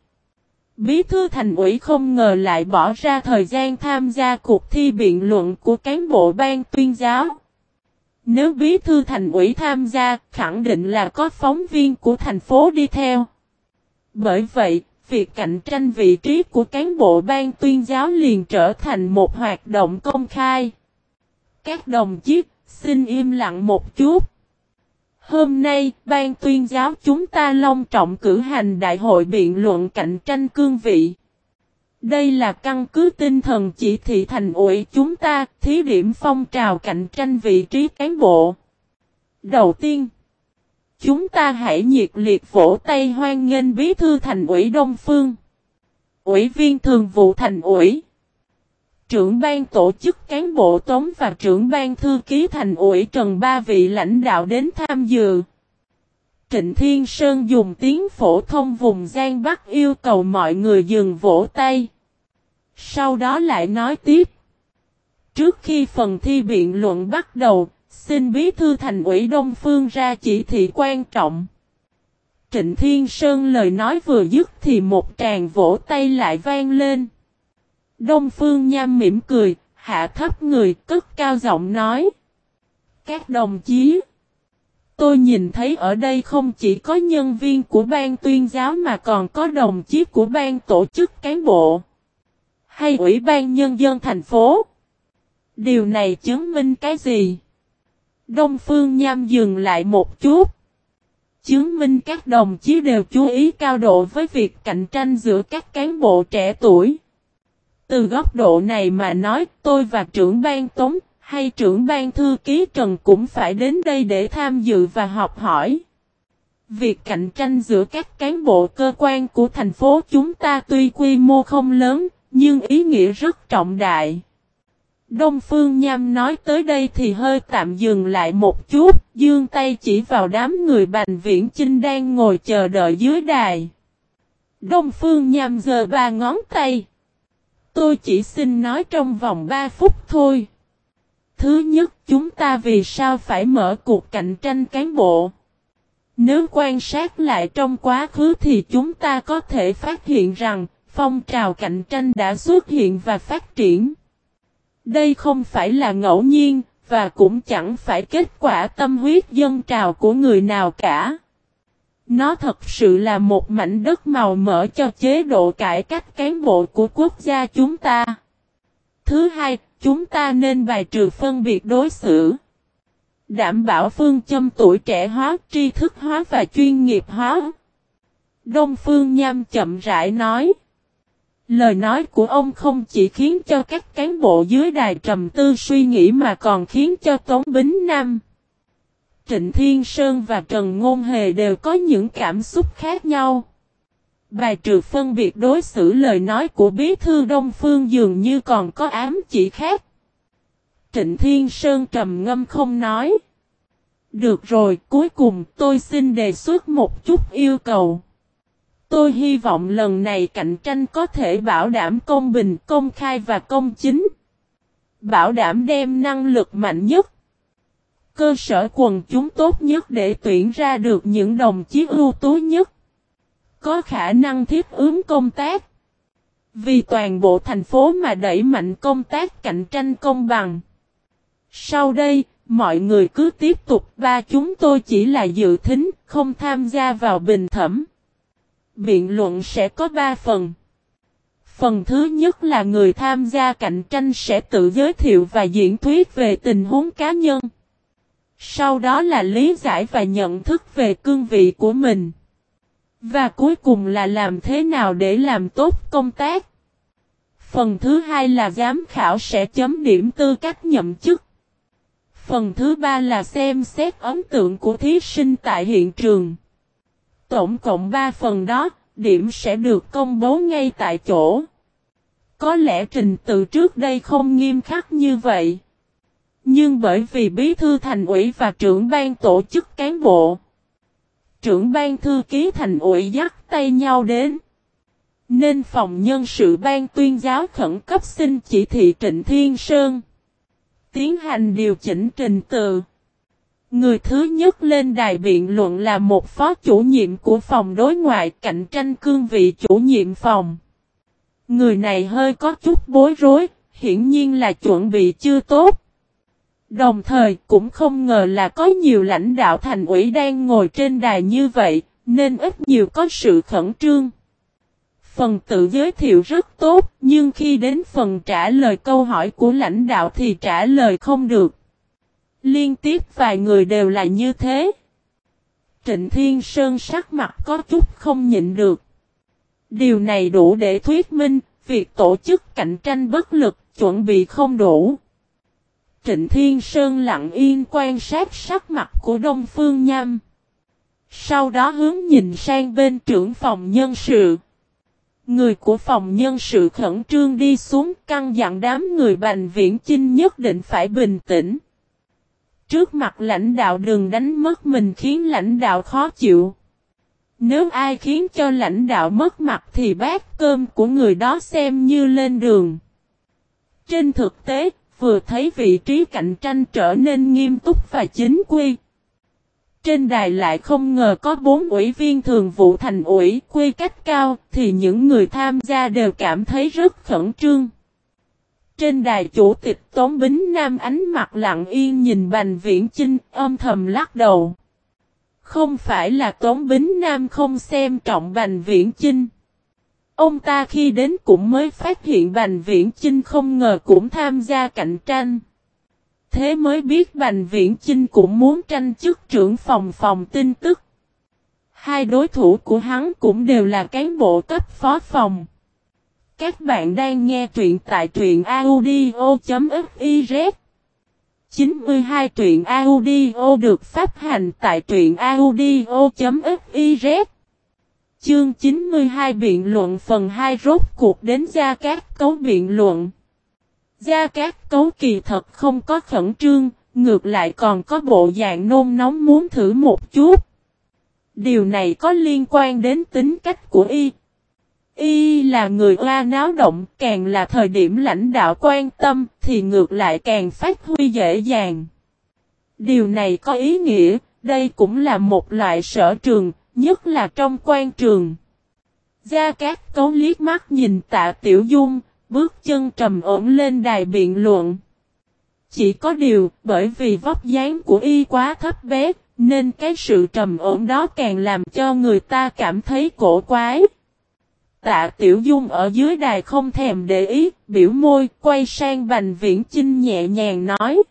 Bí thư thành ủy không ngờ lại bỏ ra thời gian tham gia cuộc thi biện luận của cán bộ ban tuyên giáo. Nếu bí thư thành ủy tham gia, khẳng định là có phóng viên của thành phố đi theo. Bởi vậy, việc cạnh tranh vị trí của cán bộ ban tuyên giáo liền trở thành một hoạt động công khai. Các đồng chí, xin im lặng một chút. Hôm nay, ban tuyên giáo chúng ta long trọng cử hành đại hội biện luận cạnh tranh cương vị. Đây là căn cứ tinh thần chỉ thị thành ủy chúng ta, thí điểm phong trào cạnh tranh vị trí cán bộ. Đầu tiên, chúng ta hãy nhiệt liệt vỗ tay hoan nghênh bí thư thành ủy Đông Phương. Ủy viên thường vụ thành ủy. Trưởng ban tổ chức cán bộ tống và trưởng ban thư ký thành ủy Trần Ba vị lãnh đạo đến tham dự. Trịnh Thiên Sơn dùng tiếng phổ thông vùng Giang Bắc yêu cầu mọi người dừng vỗ tay. Sau đó lại nói tiếp. Trước khi phần thi biện luận bắt đầu, xin bí thư thành ủy Đông Phương ra chỉ thị quan trọng. Trịnh Thiên Sơn lời nói vừa dứt thì một tràng vỗ tay lại vang lên. Đông Phương Nham mỉm cười, hạ thấp người, cất cao giọng nói. Các đồng chí, tôi nhìn thấy ở đây không chỉ có nhân viên của ban tuyên giáo mà còn có đồng chí của ban tổ chức cán bộ hay ủy ban nhân dân thành phố. Điều này chứng minh cái gì? Đông Phương Nham dừng lại một chút. Chứng minh các đồng chí đều chú ý cao độ với việc cạnh tranh giữa các cán bộ trẻ tuổi. Từ góc độ này mà nói tôi và trưởng ban tống hay trưởng ban thư ký Trần cũng phải đến đây để tham dự và học hỏi. Việc cạnh tranh giữa các cán bộ cơ quan của thành phố chúng ta tuy quy mô không lớn, nhưng ý nghĩa rất trọng đại. Đông Phương Nham nói tới đây thì hơi tạm dừng lại một chút, dương tay chỉ vào đám người Bành Viễn Chinh đang ngồi chờ đợi dưới đài. Đông Phương Nham giờ ba ngón tay. Tôi chỉ xin nói trong vòng 3 phút thôi. Thứ nhất, chúng ta vì sao phải mở cuộc cạnh tranh cán bộ? Nếu quan sát lại trong quá khứ thì chúng ta có thể phát hiện rằng, phong trào cạnh tranh đã xuất hiện và phát triển. Đây không phải là ngẫu nhiên, và cũng chẳng phải kết quả tâm huyết dân trào của người nào cả. Nó thật sự là một mảnh đất màu mỡ cho chế độ cải cách cán bộ của quốc gia chúng ta. Thứ hai, chúng ta nên bài trừ phân biệt đối xử. Đảm bảo phương châm tuổi trẻ hóa, tri thức hóa và chuyên nghiệp hóa. Đông Phương Nham chậm rãi nói. Lời nói của ông không chỉ khiến cho các cán bộ dưới đài trầm tư suy nghĩ mà còn khiến cho Tống Bính Nam, Trịnh Thiên Sơn và Trần Ngôn Hề đều có những cảm xúc khác nhau. Bài trừ phân biệt đối xử lời nói của bí thư Đông Phương dường như còn có ám chỉ khác. Trịnh Thiên Sơn trầm ngâm không nói. Được rồi, cuối cùng tôi xin đề xuất một chút yêu cầu. Tôi hy vọng lần này cạnh tranh có thể bảo đảm công bình, công khai và công chính. Bảo đảm đem năng lực mạnh nhất. Cơ sở quần chúng tốt nhất để tuyển ra được những đồng chí ưu tú nhất. Có khả năng thiết ứng công tác. Vì toàn bộ thành phố mà đẩy mạnh công tác cạnh tranh công bằng. Sau đây, mọi người cứ tiếp tục ba chúng tôi chỉ là dự thính, không tham gia vào bình thẩm. Biện luận sẽ có ba phần. Phần thứ nhất là người tham gia cạnh tranh sẽ tự giới thiệu và diễn thuyết về tình huống cá nhân. Sau đó là lý giải và nhận thức về cương vị của mình. Và cuối cùng là làm thế nào để làm tốt công tác. Phần thứ hai là giám khảo sẽ chấm điểm tư cách nhậm chức. Phần thứ ba là xem xét ấn tượng của thí sinh tại hiện trường. Tổng cộng 3 phần đó, điểm sẽ được công bố ngay tại chỗ. Có lẽ trình tự trước đây không nghiêm khắc như vậy. Nhưng bởi vì bí thư thành ủy và trưởng ban tổ chức cán bộ, trưởng ban thư ký thành ủy dắt tay nhau đến. Nên phòng nhân sự ban tuyên giáo khẩn cấp xin chỉ thị Trịnh Thiên Sơn. Tiến hành điều chỉnh trình tự. Người thứ nhất lên đài biện luận là một phó chủ nhiệm của phòng đối ngoại cạnh tranh cương vị chủ nhiệm phòng. Người này hơi có chút bối rối, hiển nhiên là chuẩn bị chưa tốt. Đồng thời cũng không ngờ là có nhiều lãnh đạo thành ủy đang ngồi trên đài như vậy, nên ít nhiều có sự khẩn trương. Phần tự giới thiệu rất tốt, nhưng khi đến phần trả lời câu hỏi của lãnh đạo thì trả lời không được. Liên tiếp vài người đều là như thế. Trịnh Thiên Sơn sắc mặt có chút không nhịn được. Điều này đủ để thuyết minh, việc tổ chức cạnh tranh bất lực, chuẩn bị không đủ. Trịnh Thiên Sơn lặng yên quan sát sắc mặt của Đông Phương Nham. Sau đó hướng nhìn sang bên trưởng phòng nhân sự. Người của phòng nhân sự khẩn trương đi xuống căn dặn đám người Bành Viễn Chinh nhất định phải bình tĩnh. Trước mặt lãnh đạo đừng đánh mất mình khiến lãnh đạo khó chịu. Nếu ai khiến cho lãnh đạo mất mặt thì bát cơm của người đó xem như lên đường. Trên thực tế, vừa thấy vị trí cạnh tranh trở nên nghiêm túc và chính quy. Trên đài lại không ngờ có bốn ủy viên thường vụ thành ủy quy cách cao thì những người tham gia đều cảm thấy rất khẩn trương. Trên đài chủ tịch Tống Bính Nam ánh mặt lặng yên nhìn Bành Viễn Chinh, âm thầm lắc đầu. Không phải là Tống Bính Nam không xem trọng Bành Viễn Chinh. Ông ta khi đến cũng mới phát hiện Bành Viễn Chinh không ngờ cũng tham gia cạnh tranh. Thế mới biết Bành Viễn Chinh cũng muốn tranh chức trưởng phòng phòng tin tức. Hai đối thủ của hắn cũng đều là cán bộ cấp phó phòng. Các bạn đang nghe truyện tại truyện audio.fiz 92 truyện audio được phát hành tại truyện audio.fiz Chương 92 biện luận phần 2 rốt cuộc đến Gia Cát Cấu biện luận. Gia Cát Cấu kỳ thật không có khẩn trương, ngược lại còn có bộ dạng nôn nóng muốn thử một chút. Điều này có liên quan đến tính cách của y. Y là người oa náo động, càng là thời điểm lãnh đạo quan tâm thì ngược lại càng phát huy dễ dàng. Điều này có ý nghĩa, đây cũng là một loại sở trường, nhất là trong quan trường. Gia Cát Cấu liếc mắt nhìn tạ Tiểu Dung, bước chân trầm ổn lên đài biện luận. Chỉ có điều, bởi vì vóc dáng của y quá thấp bé, nên cái sự trầm ổn đó càng làm cho người ta cảm thấy cổ quái. Tạ Tiểu Dung ở dưới đài không thèm để ý, biểu môi, quay sang Bành Viễn Chinh nhẹ nhàng nói.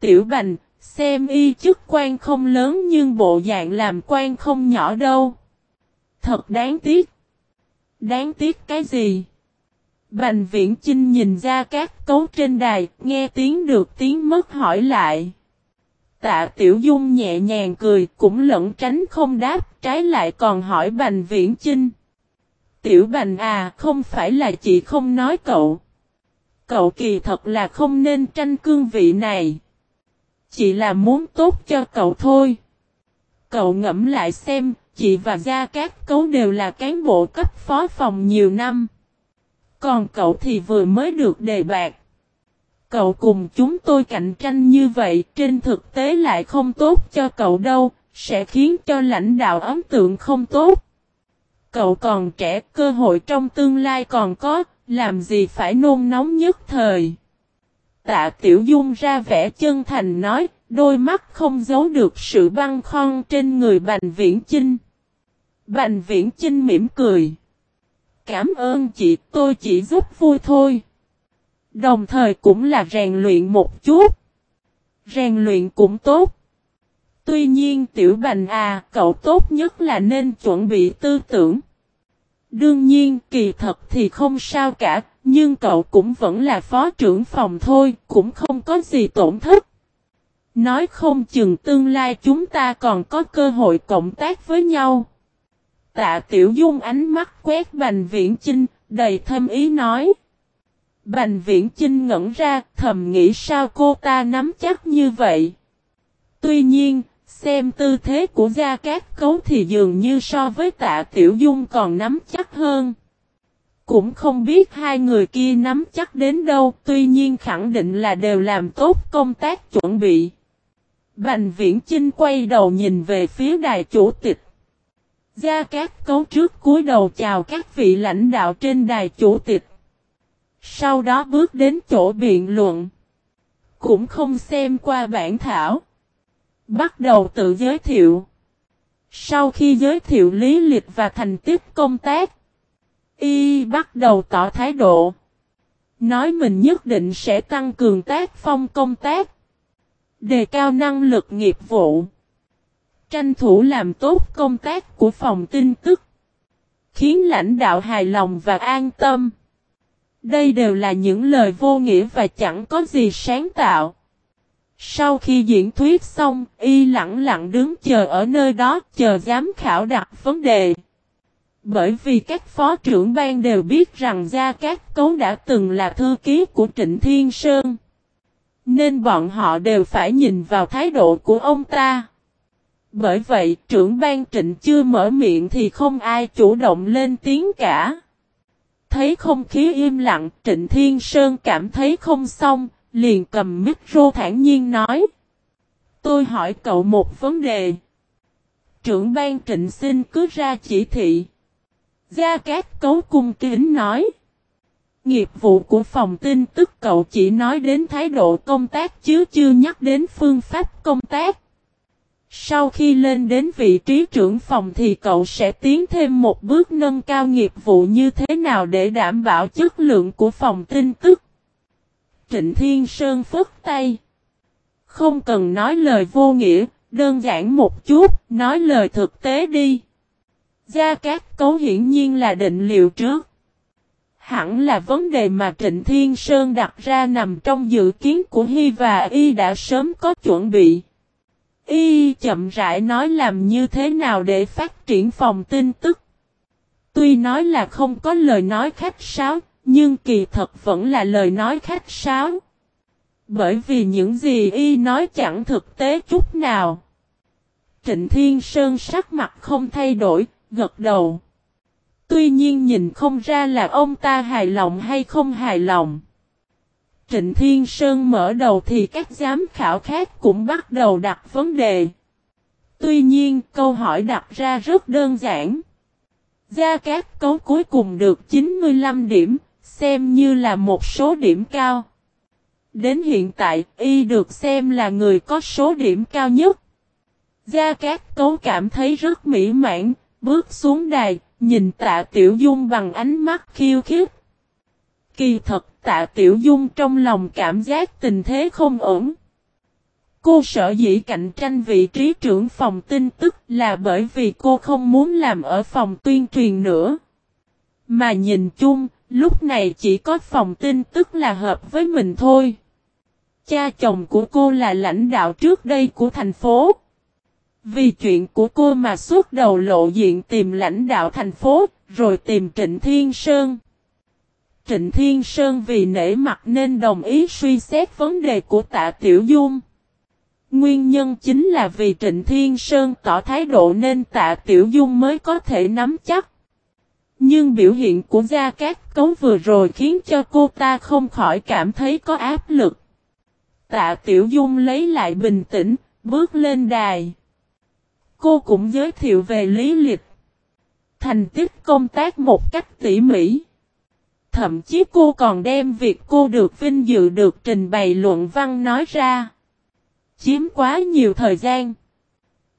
Tiểu Bành, xem y chức quan không lớn nhưng bộ dạng làm quan không nhỏ đâu. Thật đáng tiếc. Đáng tiếc cái gì? Bành Viễn Chinh nhìn ra các cấu trên đài, nghe tiếng được tiếng mất hỏi lại. Tạ Tiểu Dung nhẹ nhàng cười, cũng lẫn tránh không đáp, trái lại còn hỏi Bành Viễn Chinh. Tiểu Bành à, không phải là chị không nói cậu. Cậu kỳ thật là không nên tranh cương vị này. Chị là muốn tốt cho cậu thôi. Cậu ngẫm lại xem, chị và Gia Cát Cấu đều là cán bộ cấp phó phòng nhiều năm. Còn cậu thì vừa mới được đề bạc. cậu cùng chúng tôi cạnh tranh như vậy trên thực tế lại không tốt cho cậu đâu, sẽ khiến cho lãnh đạo ấn tượng không tốt. Cậu còn trẻ, cơ hội trong tương lai còn có, làm gì phải nôn nóng nhất thời. Tạ Tiểu Dung ra vẻ chân thành nói, đôi mắt không giấu được sự băng khoăn trên người Bành Viễn Chinh. Bành Viễn Chinh mỉm cười. Cảm ơn chị, tôi chỉ giúp vui thôi. Đồng thời cũng là rèn luyện một chút. Rèn luyện cũng tốt. Tuy nhiên tiểu bành à, cậu tốt nhất là nên chuẩn bị tư tưởng. Đương nhiên kỳ thật thì không sao cả, nhưng cậu cũng vẫn là phó trưởng phòng thôi, cũng không có gì tổn thất. Nói không chừng tương lai chúng ta còn có cơ hội cộng tác với nhau. Tạ Tiểu Dung ánh mắt quét Bành Viễn Chinh, đầy thâm ý nói. Bành Viễn Chinh ngẩn ra, thầm nghĩ sao cô ta nắm chắc như vậy. Tuy nhiên, xem tư thế của Gia Cát Cấu thì dường như so với Tạ Tiểu Dung còn nắm chắc hơn. Cũng không biết hai người kia nắm chắc đến đâu, tuy nhiên khẳng định là đều làm tốt công tác chuẩn bị. Bành Viễn Chinh quay đầu nhìn về phía đài chủ tịch. Gia Cát Cấu trước cúi đầu chào các vị lãnh đạo trên đài chủ tịch. Sau đó bước đến chỗ biện luận. Cũng không xem qua bản thảo. Bắt đầu tự giới thiệu. Sau khi giới thiệu lý lịch và thành tích công tác, y bắt đầu tỏ thái độ. Nói mình nhất định sẽ tăng cường tác phong công tác. Đề cao năng lực nghiệp vụ. Tranh thủ làm tốt công tác của phòng tin tức. Khiến lãnh đạo hài lòng và an tâm. Đây đều là những lời vô nghĩa và chẳng có gì sáng tạo. Sau khi diễn thuyết xong, y lặng lặng đứng chờ ở nơi đó chờ giám khảo đặt vấn đề. Bởi vì các phó trưởng ban đều biết rằng Gia Cát Cấu đã từng là thư ký của Trịnh Thiên Sơn. Nên bọn họ đều phải nhìn vào thái độ của ông ta. Bởi vậy trưởng ban trịnh chưa mở miệng thì không ai chủ động lên tiếng cả. Thấy không khí im lặng trịnh Thiên Sơn cảm thấy không xong, liền cầm micro thản nhiên nói. Tôi hỏi cậu một vấn đề. Trưởng ban trịnh xin cứ ra chỉ thị. Gia Cát Cấu cung kính nói. Nghiệp vụ của phòng tin tức cậu chỉ nói đến thái độ công tác chứ chưa nhắc đến phương pháp công tác. Sau khi lên đến vị trí trưởng phòng thì cậu sẽ tiến thêm một bước nâng cao nghiệp vụ như thế nào để đảm bảo chất lượng của phòng tin tức. Trịnh Thiên Sơn phức tay. Không cần nói lời vô nghĩa, đơn giản một chút, nói lời thực tế đi. Gia Cát Cấu hiển nhiên là định liệu trước. Hẳn là vấn đề mà Trịnh Thiên Sơn đặt ra nằm trong dự kiến của Hy và Y đã sớm có chuẩn bị. Y chậm rãi nói làm như thế nào để phát triển phòng tin tức. Tuy nói là không có lời nói khách sáo, nhưng kỳ thật vẫn là lời nói khách sáo. Bởi vì những gì y nói chẳng thực tế chút nào. Trịnh Thiên Sơn sắc mặt không thay đổi, gật đầu. Tuy nhiên nhìn không ra là ông ta hài lòng hay không hài lòng. Trịnh Thiên Sơn mở đầu thì các giám khảo khác cũng bắt đầu đặt vấn đề. Tuy nhiên câu hỏi đặt ra rất đơn giản. Gia Cát Cấu cuối cùng được 95 điểm, xem như là một số điểm cao. Đến hiện tại, y được xem là người có số điểm cao nhất. Gia Cát Cấu cảm thấy rất mỹ mãn, bước xuống đài, nhìn tạ Tiểu Dung bằng ánh mắt khiêu khích. Kỳ thật tạ Tiểu Dung trong lòng cảm giác tình thế không ổn. Cô sợ dĩ cạnh tranh vị trí trưởng phòng tin tức là bởi vì cô không muốn làm ở phòng tuyên truyền nữa. Mà nhìn chung, lúc này chỉ có phòng tin tức là hợp với mình thôi. Cha chồng của cô là lãnh đạo trước đây của thành phố. Vì chuyện của cô mà suốt đầu lộ diện tìm lãnh đạo thành phố, rồi tìm Trịnh Thiên Sơn. Trịnh Thiên Sơn vì nể mặt nên đồng ý suy xét vấn đề của tạ Tiểu Dung. Nguyên nhân chính là vì Trịnh Thiên Sơn tỏ thái độ nên tạ Tiểu Dung mới có thể nắm chắc. Nhưng biểu hiện của Gia Cát Cấu vừa rồi khiến cho cô ta không khỏi cảm thấy có áp lực. Tạ Tiểu Dung lấy lại bình tĩnh, bước lên đài. Cô cũng giới thiệu về lý lịch. Thành tích công tác một cách tỉ mỉ. Thậm chí cô còn đem việc cô được vinh dự được trình bày luận văn nói ra. Chiếm quá nhiều thời gian.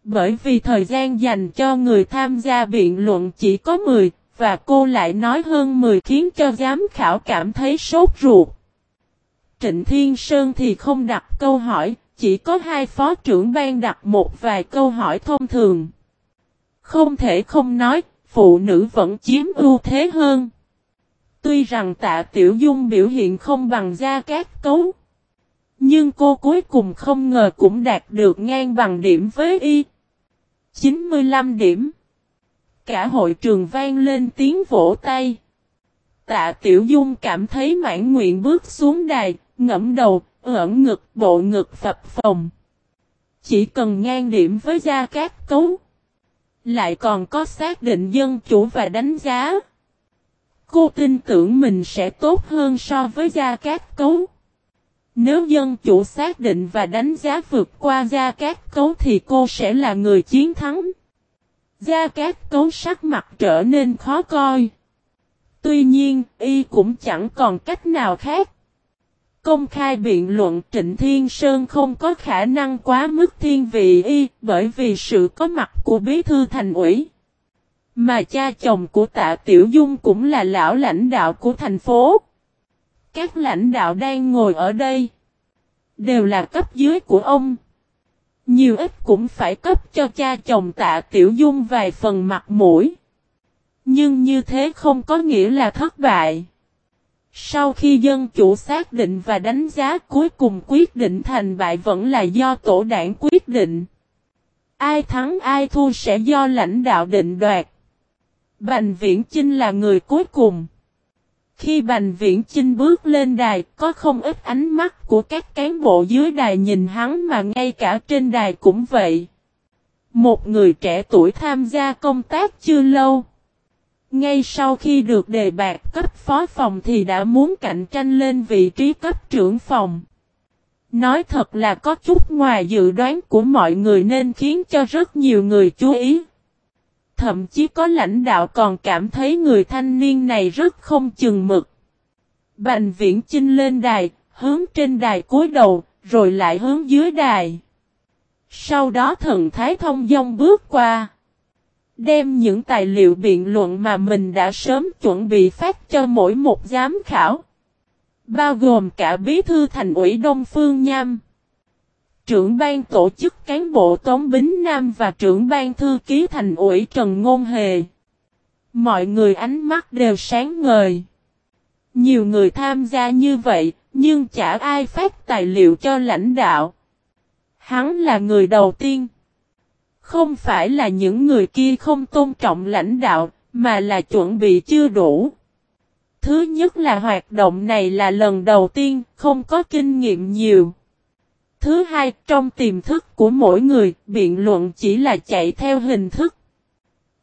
Bởi vì thời gian dành cho người tham gia biện luận chỉ có 10, và cô lại nói hơn 10 khiến cho giám khảo cảm thấy sốt ruột. Trịnh Thiên Sơn thì không đặt câu hỏi, chỉ có hai phó trưởng ban đặt một vài câu hỏi thông thường. Không thể không nói, phụ nữ vẫn chiếm ưu thế hơn. Tuy rằng tạ Tiểu Dung biểu hiện không bằng gia cát cấu. Nhưng cô cuối cùng không ngờ cũng đạt được ngang bằng điểm với y. 95 điểm. Cả hội trường vang lên tiếng vỗ tay. Tạ Tiểu Dung cảm thấy mãn nguyện bước xuống đài, ngẫm đầu, ẩn ngực, bộ ngực phập phồng. Chỉ cần ngang điểm với gia cát cấu. Lại còn có xác định dân chủ và đánh giá. Cô tin tưởng mình sẽ tốt hơn so với gia cát cấu. Nếu dân chủ xác định và đánh giá vượt qua Gia Cát Cấu thì cô sẽ là người chiến thắng. Gia Cát Cấu sắc mặt trở nên khó coi. Tuy nhiên, y cũng chẳng còn cách nào khác. Công khai biện luận Trịnh Thiên Sơn không có khả năng quá mức thiên vị y bởi vì sự có mặt của bí thư thành ủy. Mà cha chồng của tạ Tiểu Dung cũng là lão lãnh đạo của thành phố. Các lãnh đạo đang ngồi ở đây. Đều là cấp dưới của ông. Nhiều ít cũng phải cấp cho cha chồng tạ Tiểu Dung vài phần mặt mũi. Nhưng như thế không có nghĩa là thất bại. Sau khi dân chủ xác định và đánh giá cuối cùng quyết định thành bại vẫn là do tổ đảng quyết định. Ai thắng ai thua sẽ do lãnh đạo định đoạt. Bành Viễn Chinh là người cuối cùng. Khi Bành Viễn Chinh bước lên đài, có không ít ánh mắt của các cán bộ dưới đài nhìn hắn mà ngay cả trên đài cũng vậy. Một người trẻ tuổi tham gia công tác chưa lâu. Ngay sau khi được đề bạc cấp phó phòng thì đã muốn cạnh tranh lên vị trí cấp trưởng phòng. Nói thật là có chút ngoài dự đoán của mọi người nên khiến cho rất nhiều người chú ý. Thậm chí có lãnh đạo còn cảm thấy người thanh niên này rất không chừng mực. Bành viễn chinh lên đài, hướng trên đài cúi đầu, rồi lại hướng dưới đài. Sau đó thần thái thông dong bước qua. Đem những tài liệu biện luận mà mình đã sớm chuẩn bị phát cho mỗi một giám khảo. Bao gồm cả bí thư thành ủy Đông Phương Nham trưởng ban tổ chức cán bộ Tống Bính Nam và trưởng ban thư ký thành ủy Trần Ngôn Hề. Mọi người ánh mắt đều sáng ngời. Nhiều người tham gia như vậy, nhưng chả ai phát tài liệu cho lãnh đạo. Hắn là người đầu tiên. Không phải là những người kia không tôn trọng lãnh đạo, mà là chuẩn bị chưa đủ. Thứ nhất là hoạt động này là lần đầu tiên, không có kinh nghiệm nhiều. Thứ hai, trong tiềm thức của mỗi người, biện luận chỉ là chạy theo hình thức.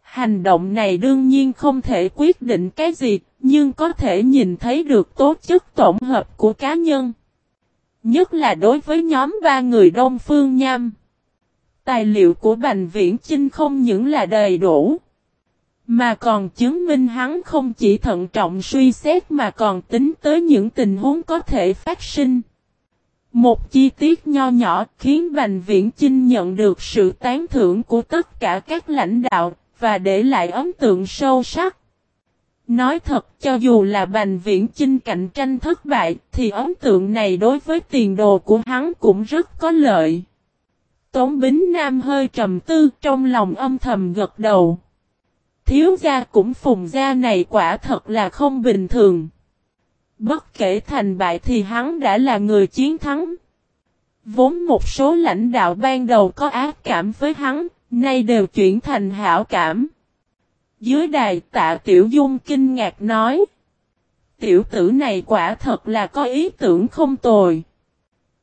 Hành động này đương nhiên không thể quyết định cái gì, nhưng có thể nhìn thấy được tố chất tổng hợp của cá nhân. Nhất là đối với nhóm ba người Đông Phương Nham. Tài liệu của Bành Viễn Chinh không những là đầy đủ, mà còn chứng minh hắn không chỉ thận trọng suy xét mà còn tính tới những tình huống có thể phát sinh. Một chi tiết nho nhỏ khiến Bành Viễn Chinh nhận được sự tán thưởng của tất cả các lãnh đạo và để lại ấn tượng sâu sắc. Nói thật cho dù là Bành Viễn Chinh cạnh tranh thất bại thì ấn tượng này đối với tiền đồ của hắn cũng rất có lợi. Tống Bính Nam hơi trầm tư trong lòng âm thầm gật đầu. Thiếu gia cũng phùng gia này quả thật là không bình thường. Bất kể thành bại thì hắn đã là người chiến thắng. Vốn một số lãnh đạo ban đầu có ác cảm với hắn, nay đều chuyển thành hảo cảm. Dưới đài tạ Tiểu Dung kinh ngạc nói. Tiểu tử này quả thật là có ý tưởng không tồi.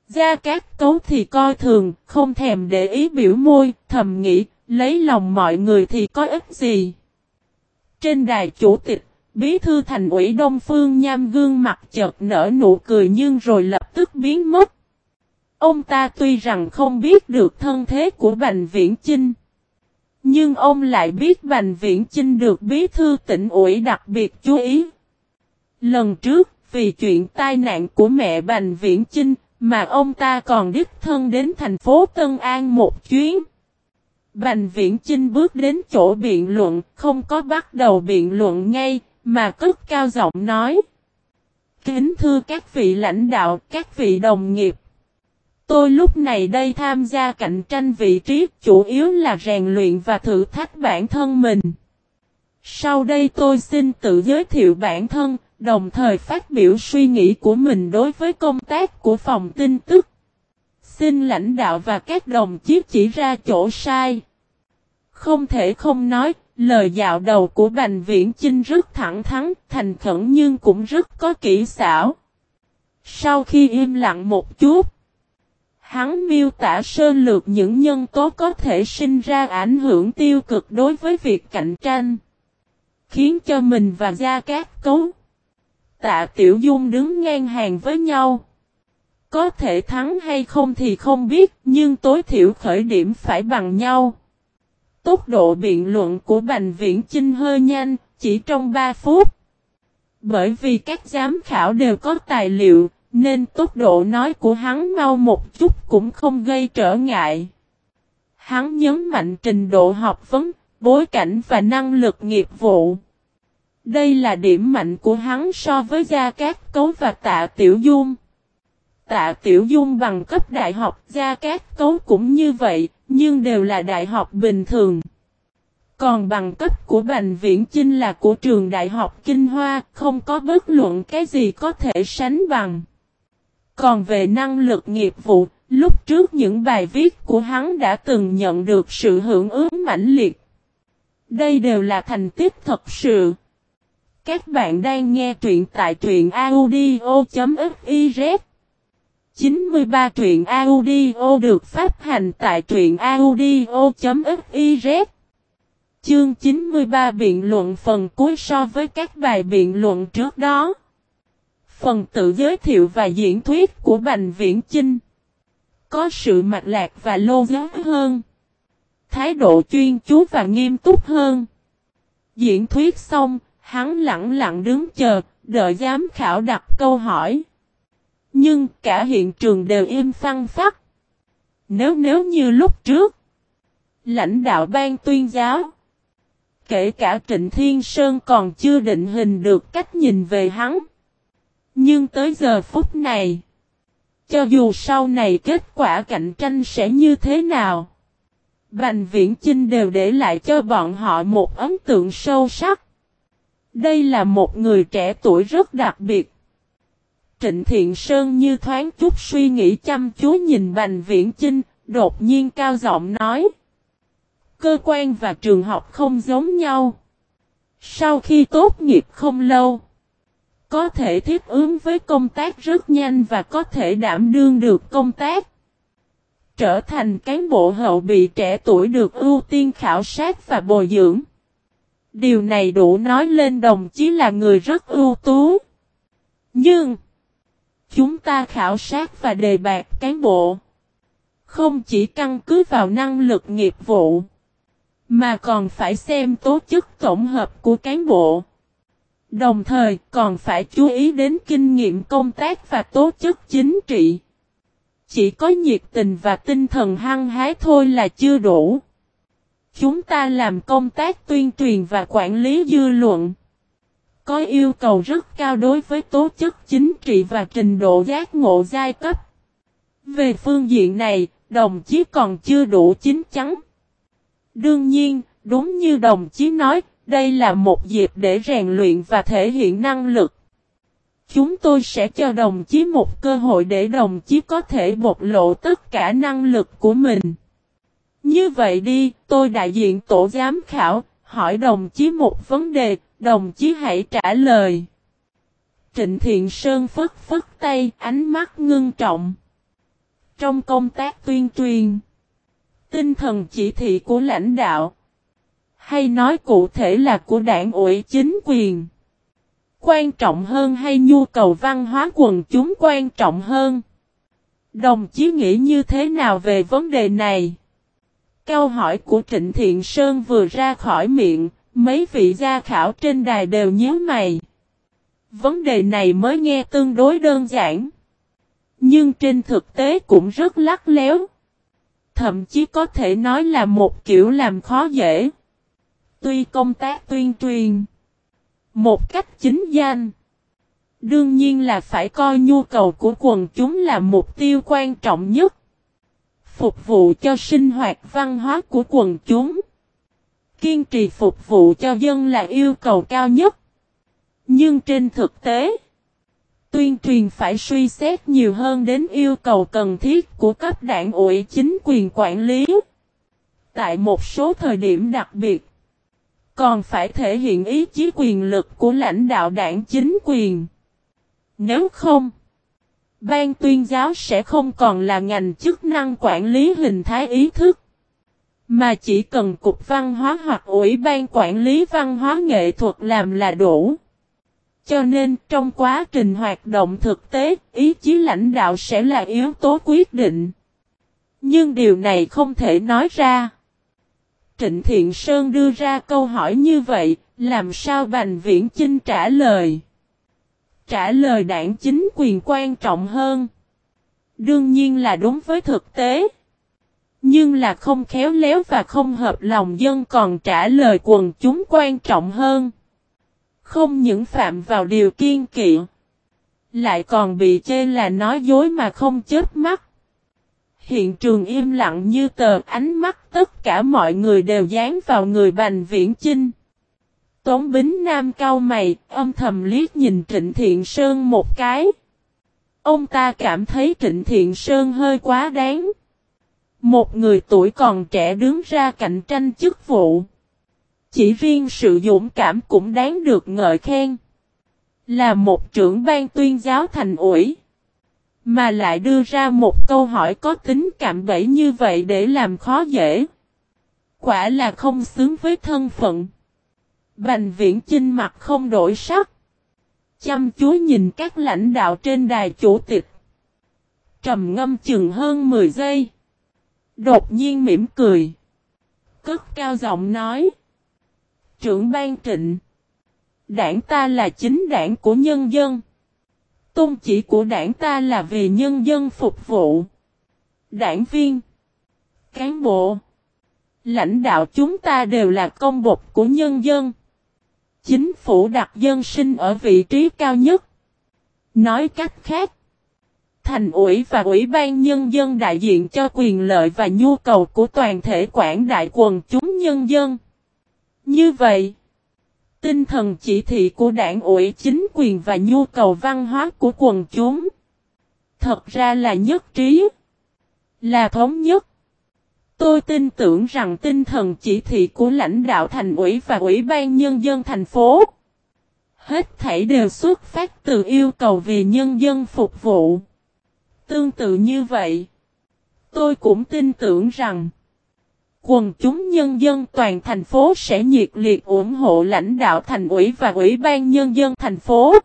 Gia Cát Cấu thì coi thường, không thèm để ý biểu môi, thầm nghĩ, lấy lòng mọi người thì có ích gì. Trên đài chủ tịch Bí thư thành ủy Đông Phương Nham gương mặt chợt nở nụ cười nhưng rồi lập tức biến mất. Ông ta tuy rằng không biết được thân thế của Bành Viễn Chinh. Nhưng ông lại biết Bành Viễn Chinh được bí thư tỉnh ủy đặc biệt chú ý. Lần trước, vì chuyện tai nạn của mẹ Bành Viễn Chinh, mà ông ta còn đích thân đến thành phố Tân An một chuyến. Bành Viễn Chinh bước đến chỗ biện luận, không có bắt đầu biện luận ngay, mà cất cao giọng nói. Kính thưa các vị lãnh đạo, các vị đồng nghiệp. Tôi lúc này đây tham gia cạnh tranh vị trí chủ yếu là rèn luyện và thử thách bản thân mình. Sau đây tôi xin tự giới thiệu bản thân, đồng thời phát biểu suy nghĩ của mình đối với công tác của phòng tin tức. Xin lãnh đạo và các đồng chí chỉ ra chỗ sai. Không thể không nói, lời dạo đầu của Bành Viễn Chinh rất thẳng thắn, thành khẩn nhưng cũng rất có kỹ xảo. Sau khi im lặng một chút, hắn miêu tả sơ lược những nhân tố có thể sinh ra ảnh hưởng tiêu cực đối với việc cạnh tranh, khiến cho mình và Gia Cát Cấu tạ Tiểu Dung đứng ngang hàng với nhau. Có thể thắng hay không thì không biết, nhưng tối thiểu khởi điểm phải bằng nhau. Tốc độ biện luận của Bành Viễn Chinh hơi nhanh, chỉ trong 3 phút. Bởi vì các giám khảo đều có tài liệu, nên tốc độ nói của hắn mau một chút cũng không gây trở ngại. Hắn nhấn mạnh trình độ học vấn, bối cảnh và năng lực nghiệp vụ. Đây là điểm mạnh của hắn so với Gia Cát Cấu và Tạ Tiểu Dung. Tạ Tiểu Dung bằng cấp đại học Gia Cát Cấu cũng như vậy, nhưng đều là đại học bình thường. Còn bằng cấp của Bành Viễn Chinh là của trường Đại học Kinh Hoa, không có bất luận cái gì có thể sánh bằng. Còn về năng lực nghiệp vụ, lúc trước những bài viết của hắn đã từng nhận được sự hưởng ứng mãnh liệt. Đây đều là thành tích thật sự. Các bạn đang nghe truyện tại truyện audio.fiz 93 truyện audio được phát hành tại truyện audio.fiz Chương 93 biện luận phần cuối so với các bài biện luận trước đó. Phần tự giới thiệu và diễn thuyết của Bành Viễn Chinh có sự mạch lạc và lô giáo hơn. Thái độ chuyên chú và nghiêm túc hơn. Diễn thuyết xong, Hắn lặng lặng đứng chờ, đợi giám khảo đặt câu hỏi. Nhưng cả hiện trường đều im phăng phát. Nếu nếu như lúc trước, lãnh đạo ban tuyên giáo, kể cả Trịnh Thiên Sơn còn chưa định hình được cách nhìn về hắn. Nhưng tới giờ phút này, cho dù sau này kết quả cạnh tranh sẽ như thế nào, Bành Viễn Chinh đều để lại cho bọn họ một ấn tượng sâu sắc. Đây là một người trẻ tuổi rất đặc biệt. Trịnh Thiện Sơn như thoáng chút suy nghĩ chăm chú nhìn Bành Viễn Chinh, đột nhiên cao giọng nói. Cơ quan và trường học không giống nhau. Sau khi tốt nghiệp không lâu, có thể thiết ứng với công tác rất nhanh và có thể đảm đương được công tác. Trở thành cán bộ hậu bị trẻ tuổi được ưu tiên khảo sát và bồi dưỡng. Điều này đủ nói lên đồng chí là người rất ưu tú. Nhưng, chúng ta khảo sát và đề bạc cán bộ. Không chỉ căn cứ vào năng lực nghiệp vụ, mà còn phải xem tố chức tổng hợp của cán bộ. Đồng thời còn phải chú ý đến kinh nghiệm công tác và tố chức chính trị. Chỉ có nhiệt tình và tinh thần hăng hái thôi là chưa đủ. Chúng ta làm công tác tuyên truyền và quản lý dư luận. Có yêu cầu rất cao đối với tố chất chính trị và trình độ giác ngộ giai cấp. Về phương diện này, đồng chí còn chưa đủ chính chắn. Đương nhiên, đúng như đồng chí nói, đây là một dịp để rèn luyện và thể hiện năng lực. Chúng tôi sẽ cho đồng chí một cơ hội để đồng chí có thể bộc lộ tất cả năng lực của mình. Như vậy đi, tôi đại diện tổ giám khảo, hỏi đồng chí một vấn đề, đồng chí hãy trả lời. Trịnh Thiện Sơn phất phất tay, ánh mắt ngưng trọng. Trong công tác tuyên truyền, tinh thần chỉ thị của lãnh đạo, hay nói cụ thể là của đảng ủy chính quyền, quan trọng hơn hay nhu cầu văn hóa quần chúng quan trọng hơn? Đồng chí nghĩ như thế nào về vấn đề này? Câu hỏi của Trịnh Thiện Sơn vừa ra khỏi miệng, mấy vị gia khảo trên đài đều nhớ mày. Vấn đề này mới nghe tương đối đơn giản. Nhưng trên thực tế cũng rất lắc léo. Thậm chí có thể nói là một kiểu làm khó dễ. Tuy công tác tuyên truyền. Một cách chính danh. Đương nhiên là phải coi nhu cầu của quần chúng là mục tiêu quan trọng nhất. Phục vụ cho sinh hoạt văn hóa của quần chúng. Kiên trì phục vụ cho dân là yêu cầu cao nhất. Nhưng trên thực tế, tuyên truyền phải suy xét nhiều hơn đến yêu cầu cần thiết của cấp đảng ủy chính quyền quản lý. Tại một số thời điểm đặc biệt, còn phải thể hiện ý chí quyền lực của lãnh đạo đảng chính quyền. Nếu không, ban tuyên giáo sẽ không còn là ngành chức năng quản lý hình thái ý thức. Mà chỉ cần Cục Văn hóa hoặc Ủy ban Quản lý Văn hóa Nghệ thuật làm là đủ. Cho nên trong quá trình hoạt động thực tế, ý chí lãnh đạo sẽ là yếu tố quyết định. Nhưng điều này không thể nói ra. Trịnh Thiện Sơn đưa ra câu hỏi như vậy, làm sao Bành Viễn Chinh trả lời? Trả lời đảng chính quyền quan trọng hơn. Đương nhiên là đúng với thực tế. Nhưng là không khéo léo và không hợp lòng dân còn trả lời quần chúng quan trọng hơn. Không những phạm vào điều kiên kỵ. Lại còn bị chê là nói dối mà không chết mắt. Hiện trường im lặng như tờ, ánh mắt tất cả mọi người đều dán vào người Bành Viễn Chinh. Tống Bính Nam cao mày, âm thầm liếc nhìn Trịnh Thiện Sơn một cái. Ông ta cảm thấy Trịnh Thiện Sơn hơi quá đáng. Một người tuổi còn trẻ đứng ra cạnh tranh chức vụ. Chỉ riêng sự dũng cảm cũng đáng được ngợi khen. Là một trưởng ban tuyên giáo thành ủi. Mà lại đưa ra một câu hỏi có tính cạm bẫy như vậy để làm khó dễ. Quả là không xứng với thân phận. Bành viễn chinh mặt không đổi sắc. Chăm chú nhìn các lãnh đạo trên đài chủ tịch. Trầm ngâm chừng hơn 10 giây. Đột nhiên mỉm cười. Cất cao giọng nói. Trưởng ban trịnh. Đảng ta là chính đảng của nhân dân. Tôn chỉ của đảng ta là vì nhân dân phục vụ. Đảng viên. Cán bộ. Lãnh đạo chúng ta đều là công bộc của nhân dân. Chính phủ đặt dân sinh ở vị trí cao nhất. Nói cách khác, thành ủy và ủy ban nhân dân đại diện cho quyền lợi và nhu cầu của toàn thể quảng đại quần chúng nhân dân. Như vậy, tinh thần chỉ thị của đảng ủy chính quyền và nhu cầu văn hóa của quần chúng thật ra là nhất trí, là thống nhất. Tôi tin tưởng rằng tinh thần chỉ thị của lãnh đạo thành ủy và ủy ban nhân dân thành phố hết thảy đều xuất phát từ yêu cầu vì nhân dân phục vụ. Tương tự như vậy, tôi cũng tin tưởng rằng quần chúng nhân dân toàn thành phố sẽ nhiệt liệt ủng hộ lãnh đạo thành ủy và ủy ban nhân dân thành phố.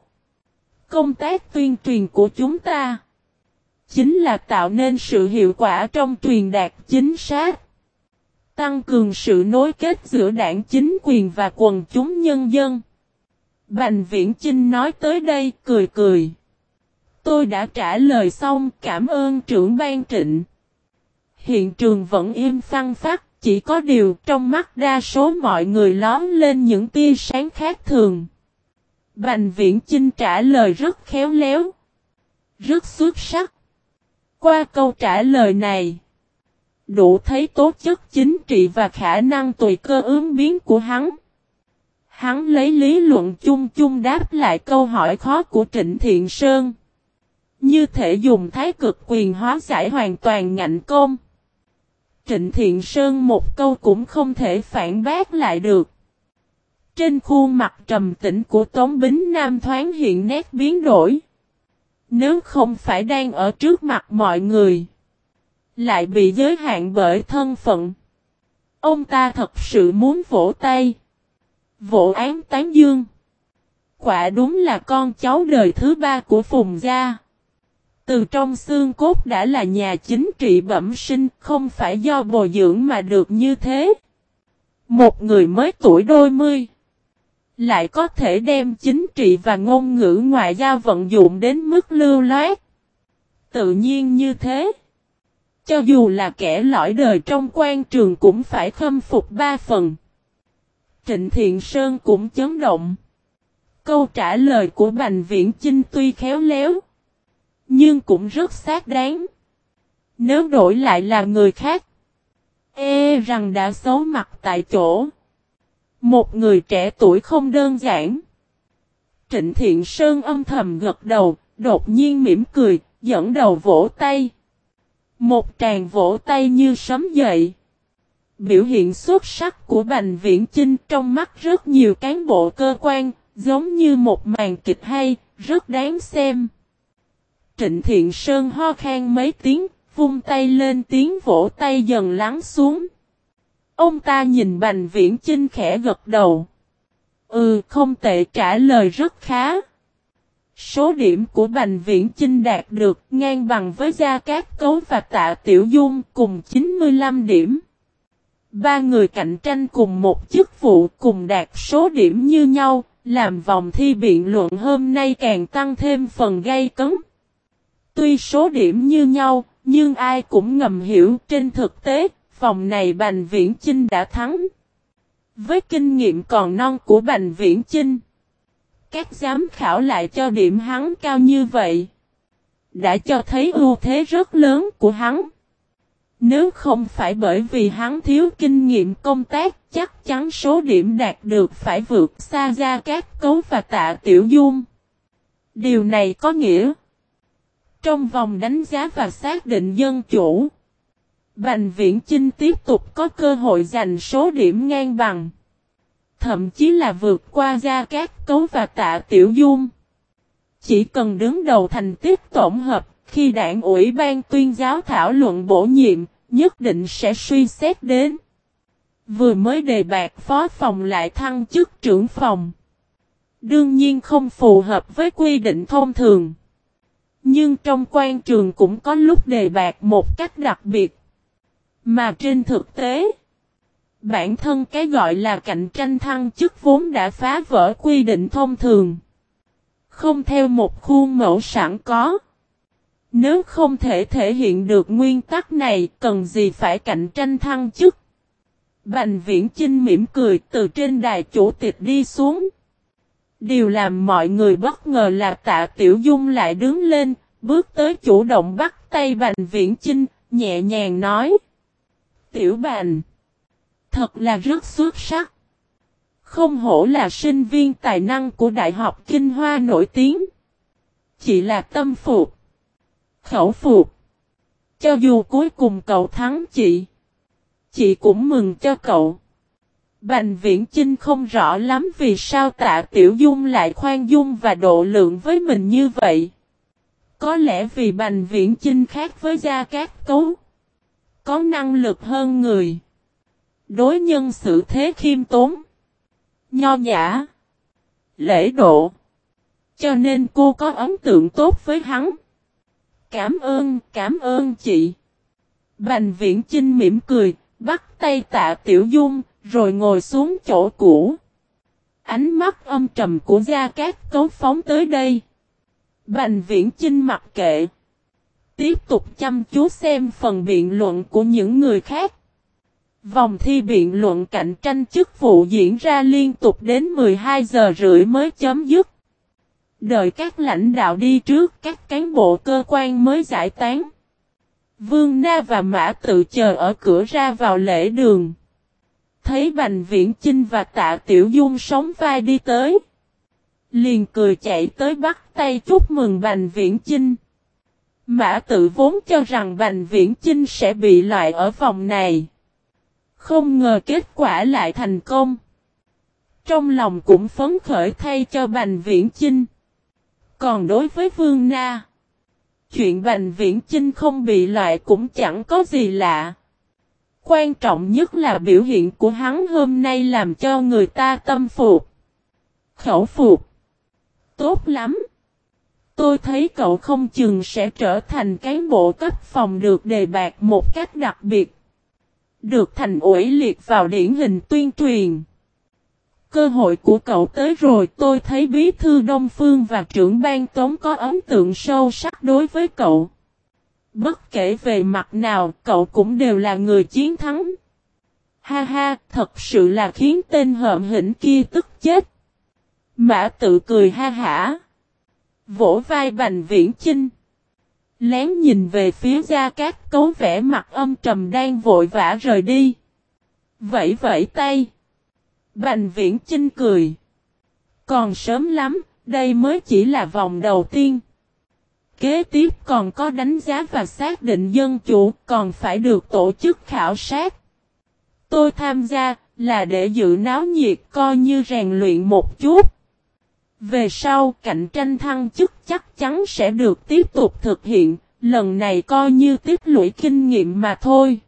Công tác tuyên truyền của chúng ta chính là tạo nên sự hiệu quả trong truyền đạt chính xác. Tăng cường sự nối kết giữa đảng chính quyền và quần chúng nhân dân. Bành Viễn Chinh nói tới đây cười cười. Tôi đã trả lời xong cảm ơn trưởng ban trịnh. Hiện trường vẫn im phăng phát, chỉ có điều trong mắt đa số mọi người lón lên những tia sáng khác thường. Bành Viễn Chinh trả lời rất khéo léo. Rất xuất sắc. Qua câu trả lời này, đủ thấy tố chất chính trị và khả năng tùy cơ ứng biến của hắn. Hắn lấy lý luận chung chung đáp lại câu hỏi khó của Trịnh Thiện Sơn. Như thể dùng thái cực quyền hóa giải hoàn toàn ngạnh công. Trịnh Thiện Sơn một câu cũng không thể phản bác lại được. Trên khuôn mặt trầm tĩnh của Tống Bính Nam thoáng hiện nét biến đổi. Nếu không phải đang ở trước mặt mọi người. Lại bị giới hạn bởi thân phận. Ông ta thật sự muốn vỗ tay. Vỗ án tán dương. Quả đúng là con cháu đời thứ ba của Phùng Gia. Từ trong xương cốt đã là nhà chính trị bẩm sinh, không phải do bồi dưỡng mà được như thế. Một người mới tuổi đôi mươi, lại có thể đem chính trị và ngôn ngữ ngoại giao vận dụng đến mức lưu loát. Tự nhiên như thế. Cho dù là kẻ lõi đời trong quan trường cũng phải khâm phục ba phần. Trịnh Thiện Sơn cũng chấn động. Câu trả lời của Bành Viễn Chinh tuy khéo léo, nhưng cũng rất xác đáng. Nếu đổi lại là người khác, e rằng đã xấu mặt tại chỗ. Một người trẻ tuổi không đơn giản. Trịnh Thiện Sơn âm thầm gật đầu, đột nhiên mỉm cười, dẫn đầu vỗ tay. Một tràng vỗ tay như sấm dậy. Biểu hiện xuất sắc của Bành Viễn Chinh trong mắt rất nhiều cán bộ cơ quan, giống như một màn kịch hay, rất đáng xem. Trịnh Thiện Sơn ho khan mấy tiếng, vung tay lên tiếng vỗ tay dần lắng xuống. Ông ta nhìn Bành Viễn Chinh khẽ gật đầu. Ừ, không tệ trả lời rất khá. Số điểm của Bành Viễn Chinh đạt được ngang bằng với Gia Cát Cấu và Tạ Tiểu Dung cùng 95 điểm. Ba người cạnh tranh cùng một chức vụ cùng đạt số điểm như nhau, làm vòng thi biện luận hôm nay càng tăng thêm phần gây cấn. Tuy số điểm như nhau, nhưng ai cũng ngầm hiểu trên thực tế, vòng này Bành Viễn Chinh đã thắng. Với kinh nghiệm còn non của Bành Viễn Chinh, các giám khảo lại cho điểm hắn cao như vậy. Đã cho thấy ưu thế rất lớn của hắn. Nếu không phải bởi vì hắn thiếu kinh nghiệm công tác, chắc chắn số điểm đạt được phải vượt xa ra các cấu và tạ tiểu dung. Điều này có nghĩa, trong vòng đánh giá và xác định dân chủ, Bành Viễn Chinh tiếp tục có cơ hội giành số điểm ngang bằng. Thậm chí là vượt qua Gia Cát Cấu và Tạ Tiểu Dung. Chỉ cần đứng đầu thành tích tổng hợp, khi đảng ủy ban tuyên giáo thảo luận bổ nhiệm, nhất định sẽ suy xét đến. Vừa mới đề bạc phó phòng lại thăng chức trưởng phòng. Đương nhiên không phù hợp với quy định thông thường. Nhưng trong quan trường cũng có lúc đề bạc một cách đặc biệt. Mà trên thực tế, bản thân cái gọi là cạnh tranh thăng chức vốn đã phá vỡ quy định thông thường. Không theo một khuôn mẫu sẵn có. Nếu không thể thể hiện được nguyên tắc này, cần gì phải cạnh tranh thăng chức? Bành viễn Trinh mỉm cười từ trên đài chủ tịch đi xuống. Điều làm mọi người bất ngờ là tạ tiểu dung lại đứng lên, bước tới chủ động bắt tay bành viễn Trinh, nhẹ nhàng nói. Tiểu bành, thật là rất xuất sắc. Không hổ là sinh viên tài năng của Đại học Kinh Hoa nổi tiếng. Chỉ là tâm phục khẩu phục. Cho dù cuối cùng cậu thắng chị, chị cũng mừng cho cậu. Bành viễn Chinh không rõ lắm vì sao tạ tiểu dung lại khoan dung và độ lượng với mình như vậy. Có lẽ vì bành viễn Chinh khác với gia cát cấu. Có năng lực hơn người. Đối nhân xử thế khiêm tốn. Nho nhã. Lễ độ. Cho nên cô có ấn tượng tốt với hắn. Cảm ơn, cảm ơn chị. Bành viễn Trinh mỉm cười, bắt tay tạ tiểu dung, rồi ngồi xuống chỗ cũ. Ánh mắt âm trầm của Gia Cát tố phóng tới đây. Bành viễn Trinh mặc kệ. Tiếp tục chăm chú xem phần biện luận của những người khác. Vòng thi biện luận cạnh tranh chức vụ diễn ra liên tục đến 12 giờ rưỡi mới chấm dứt. Đợi các lãnh đạo đi trước, các cán bộ cơ quan mới giải tán. Vương Na và Mã tự chờ ở cửa ra vào lễ đường. Thấy Bành Viễn Chinh và Tạ Tiểu Dung sống vai đi tới. Liền cười chạy tới bắt tay chúc mừng Bành Viễn Chinh. Mã tự vốn cho rằng Bành Viễn Chinh sẽ bị loại ở vòng này. Không ngờ kết quả lại thành công. Trong lòng cũng phấn khởi thay cho Bành Viễn Chinh. Còn đối với Vương Na, chuyện Bành Viễn Chinh không bị loại cũng chẳng có gì lạ. Quan trọng nhất là biểu hiện của hắn hôm nay làm cho người ta tâm phục. Khẩu phục. Tốt lắm. Tôi thấy cậu không chừng sẽ trở thành cán bộ cấp phòng được đề bạc một cách đặc biệt. Được thành ủy liệt vào điển hình tuyên truyền. Cơ hội của cậu tới rồi tôi thấy bí thư Đông Phương và trưởng ban tống có ấn tượng sâu sắc đối với cậu. Bất kể về mặt nào cậu cũng đều là người chiến thắng. Ha ha, thật sự là khiến tên hợm hĩnh kia tức chết. Mã tự cười ha hả. Vỗ vai Bành Viễn Chinh. Lén nhìn về phía Gia Cát cấu vẻ mặt âm trầm đang vội vã rời đi. Vẫy vẫy tay. Bành Viễn Chinh cười. Còn sớm lắm, đây mới chỉ là vòng đầu tiên. Kế tiếp còn có đánh giá và xác định dân chủ, còn phải được tổ chức khảo sát. Tôi tham gia, là để dự náo nhiệt coi như rèn luyện một chút. Về sau cạnh tranh thăng chức chắc chắn sẽ được tiếp tục thực hiện, lần này coi như tiếp lũy kinh nghiệm mà thôi.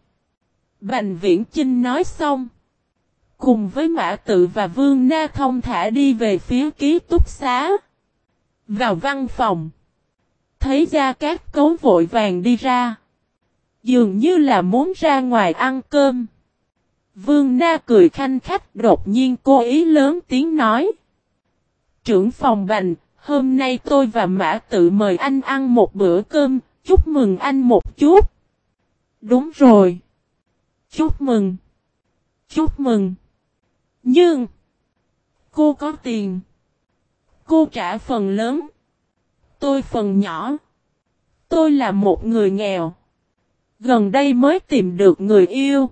Bành Viễn Chinh nói xong. Cùng với Mã Tự và Vương Na thông thả đi về phía ký túc xá. Vào văn phòng. Thấy ra các Cấu vội vàng đi ra. Dường như là muốn ra ngoài ăn cơm. Vương Na cười khanh khách đột nhiên cố ý lớn tiếng nói. Trưởng phòng bành, hôm nay tôi và Mã tự mời anh ăn một bữa cơm, chúc mừng anh một chút. Đúng rồi. Chúc mừng. Chúc mừng. Nhưng, cô có tiền. Cô trả phần lớn. Tôi phần nhỏ. Tôi là một người nghèo. Gần đây mới tìm được người yêu.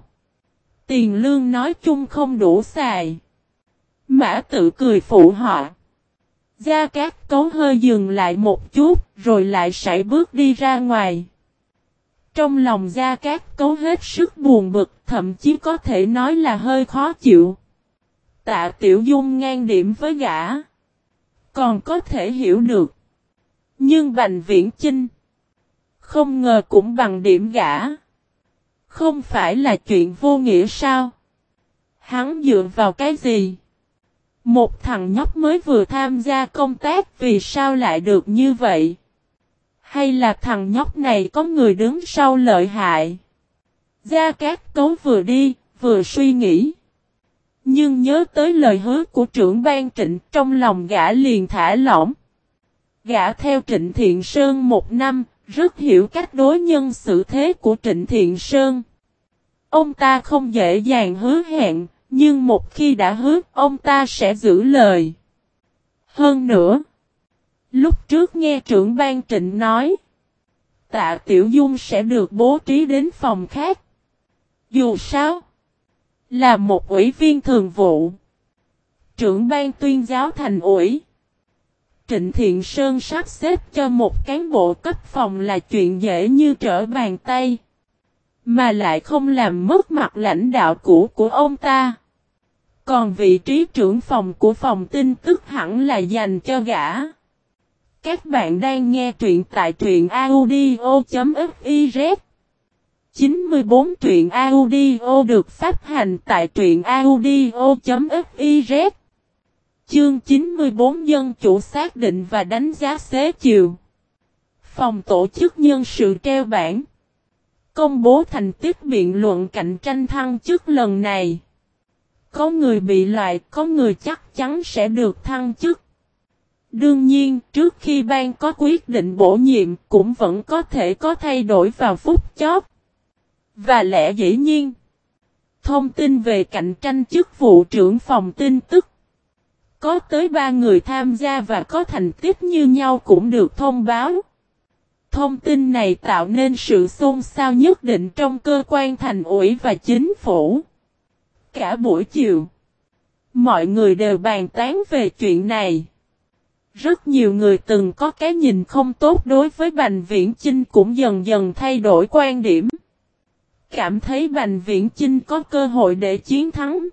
Tiền lương nói chung không đủ xài. Mã tự cười phụ họ. Gia Cát Cấu hơi dừng lại một chút, rồi lại sải bước đi ra ngoài. Trong lòng Gia Cát Cấu hết sức buồn bực, thậm chí có thể nói là hơi khó chịu. Tạ Tiểu Dung ngang điểm với gã. Còn có thể hiểu được. Nhưng Bành Viễn Chinh. Không ngờ cũng bằng điểm gã. Không phải là chuyện vô nghĩa sao? Hắn dựa vào cái gì? Một thằng nhóc mới vừa tham gia công tác vì sao lại được như vậy? Hay là thằng nhóc này có người đứng sau lợi hại? Gia Cát Cấu vừa đi, vừa suy nghĩ. Nhưng nhớ tới lời hứa của trưởng ban trịnh trong lòng gã liền thả lỏng. Gã theo Trịnh Thiện Sơn một năm, rất hiểu cách đối nhân xử thế của Trịnh Thiện Sơn. Ông ta không dễ dàng hứa hẹn, nhưng một khi đã hứa, ông ta sẽ giữ lời. Hơn nữa, lúc trước nghe trưởng ban Trịnh nói, tạ Tiểu Dung sẽ được bố trí đến phòng khác. Dù sao, là một ủy viên thường vụ, trưởng ban tuyên giáo thành ủy. Trịnh Thiện Sơn sắp xếp cho một cán bộ cấp phòng là chuyện dễ như trở bàn tay. Mà lại không làm mất mặt lãnh đạo cũ của ông ta. Còn vị trí trưởng phòng của phòng tin tức hẳn là dành cho gã. Các bạn đang nghe truyện tại truyện audio.fiz 94 truyện audio được phát hành tại truyện audio.fiz Chương 94 Dân chủ xác định và đánh giá xế chiều. Phòng tổ chức nhân sự treo bảng. Công bố thành tích biện luận cạnh tranh thăng chức lần này. Có người bị loại, có người chắc chắn sẽ được thăng chức. Đương nhiên, trước khi ban có quyết định bổ nhiệm, cũng vẫn có thể có thay đổi vào phút chót. Và lẽ dĩ nhiên, thông tin về cạnh tranh chức vụ trưởng phòng tin tức có tới ba người tham gia và có thành tích như nhau cũng được thông báo. Thông tin này tạo nên sự xôn xao nhất định trong cơ quan thành ủy và chính phủ. Cả buổi chiều, mọi người đều bàn tán về chuyện này. Rất nhiều người từng có cái nhìn không tốt đối với Bành Viễn Chinh cũng dần dần thay đổi quan điểm. Cảm thấy Bành Viễn Chinh có cơ hội để chiến thắng.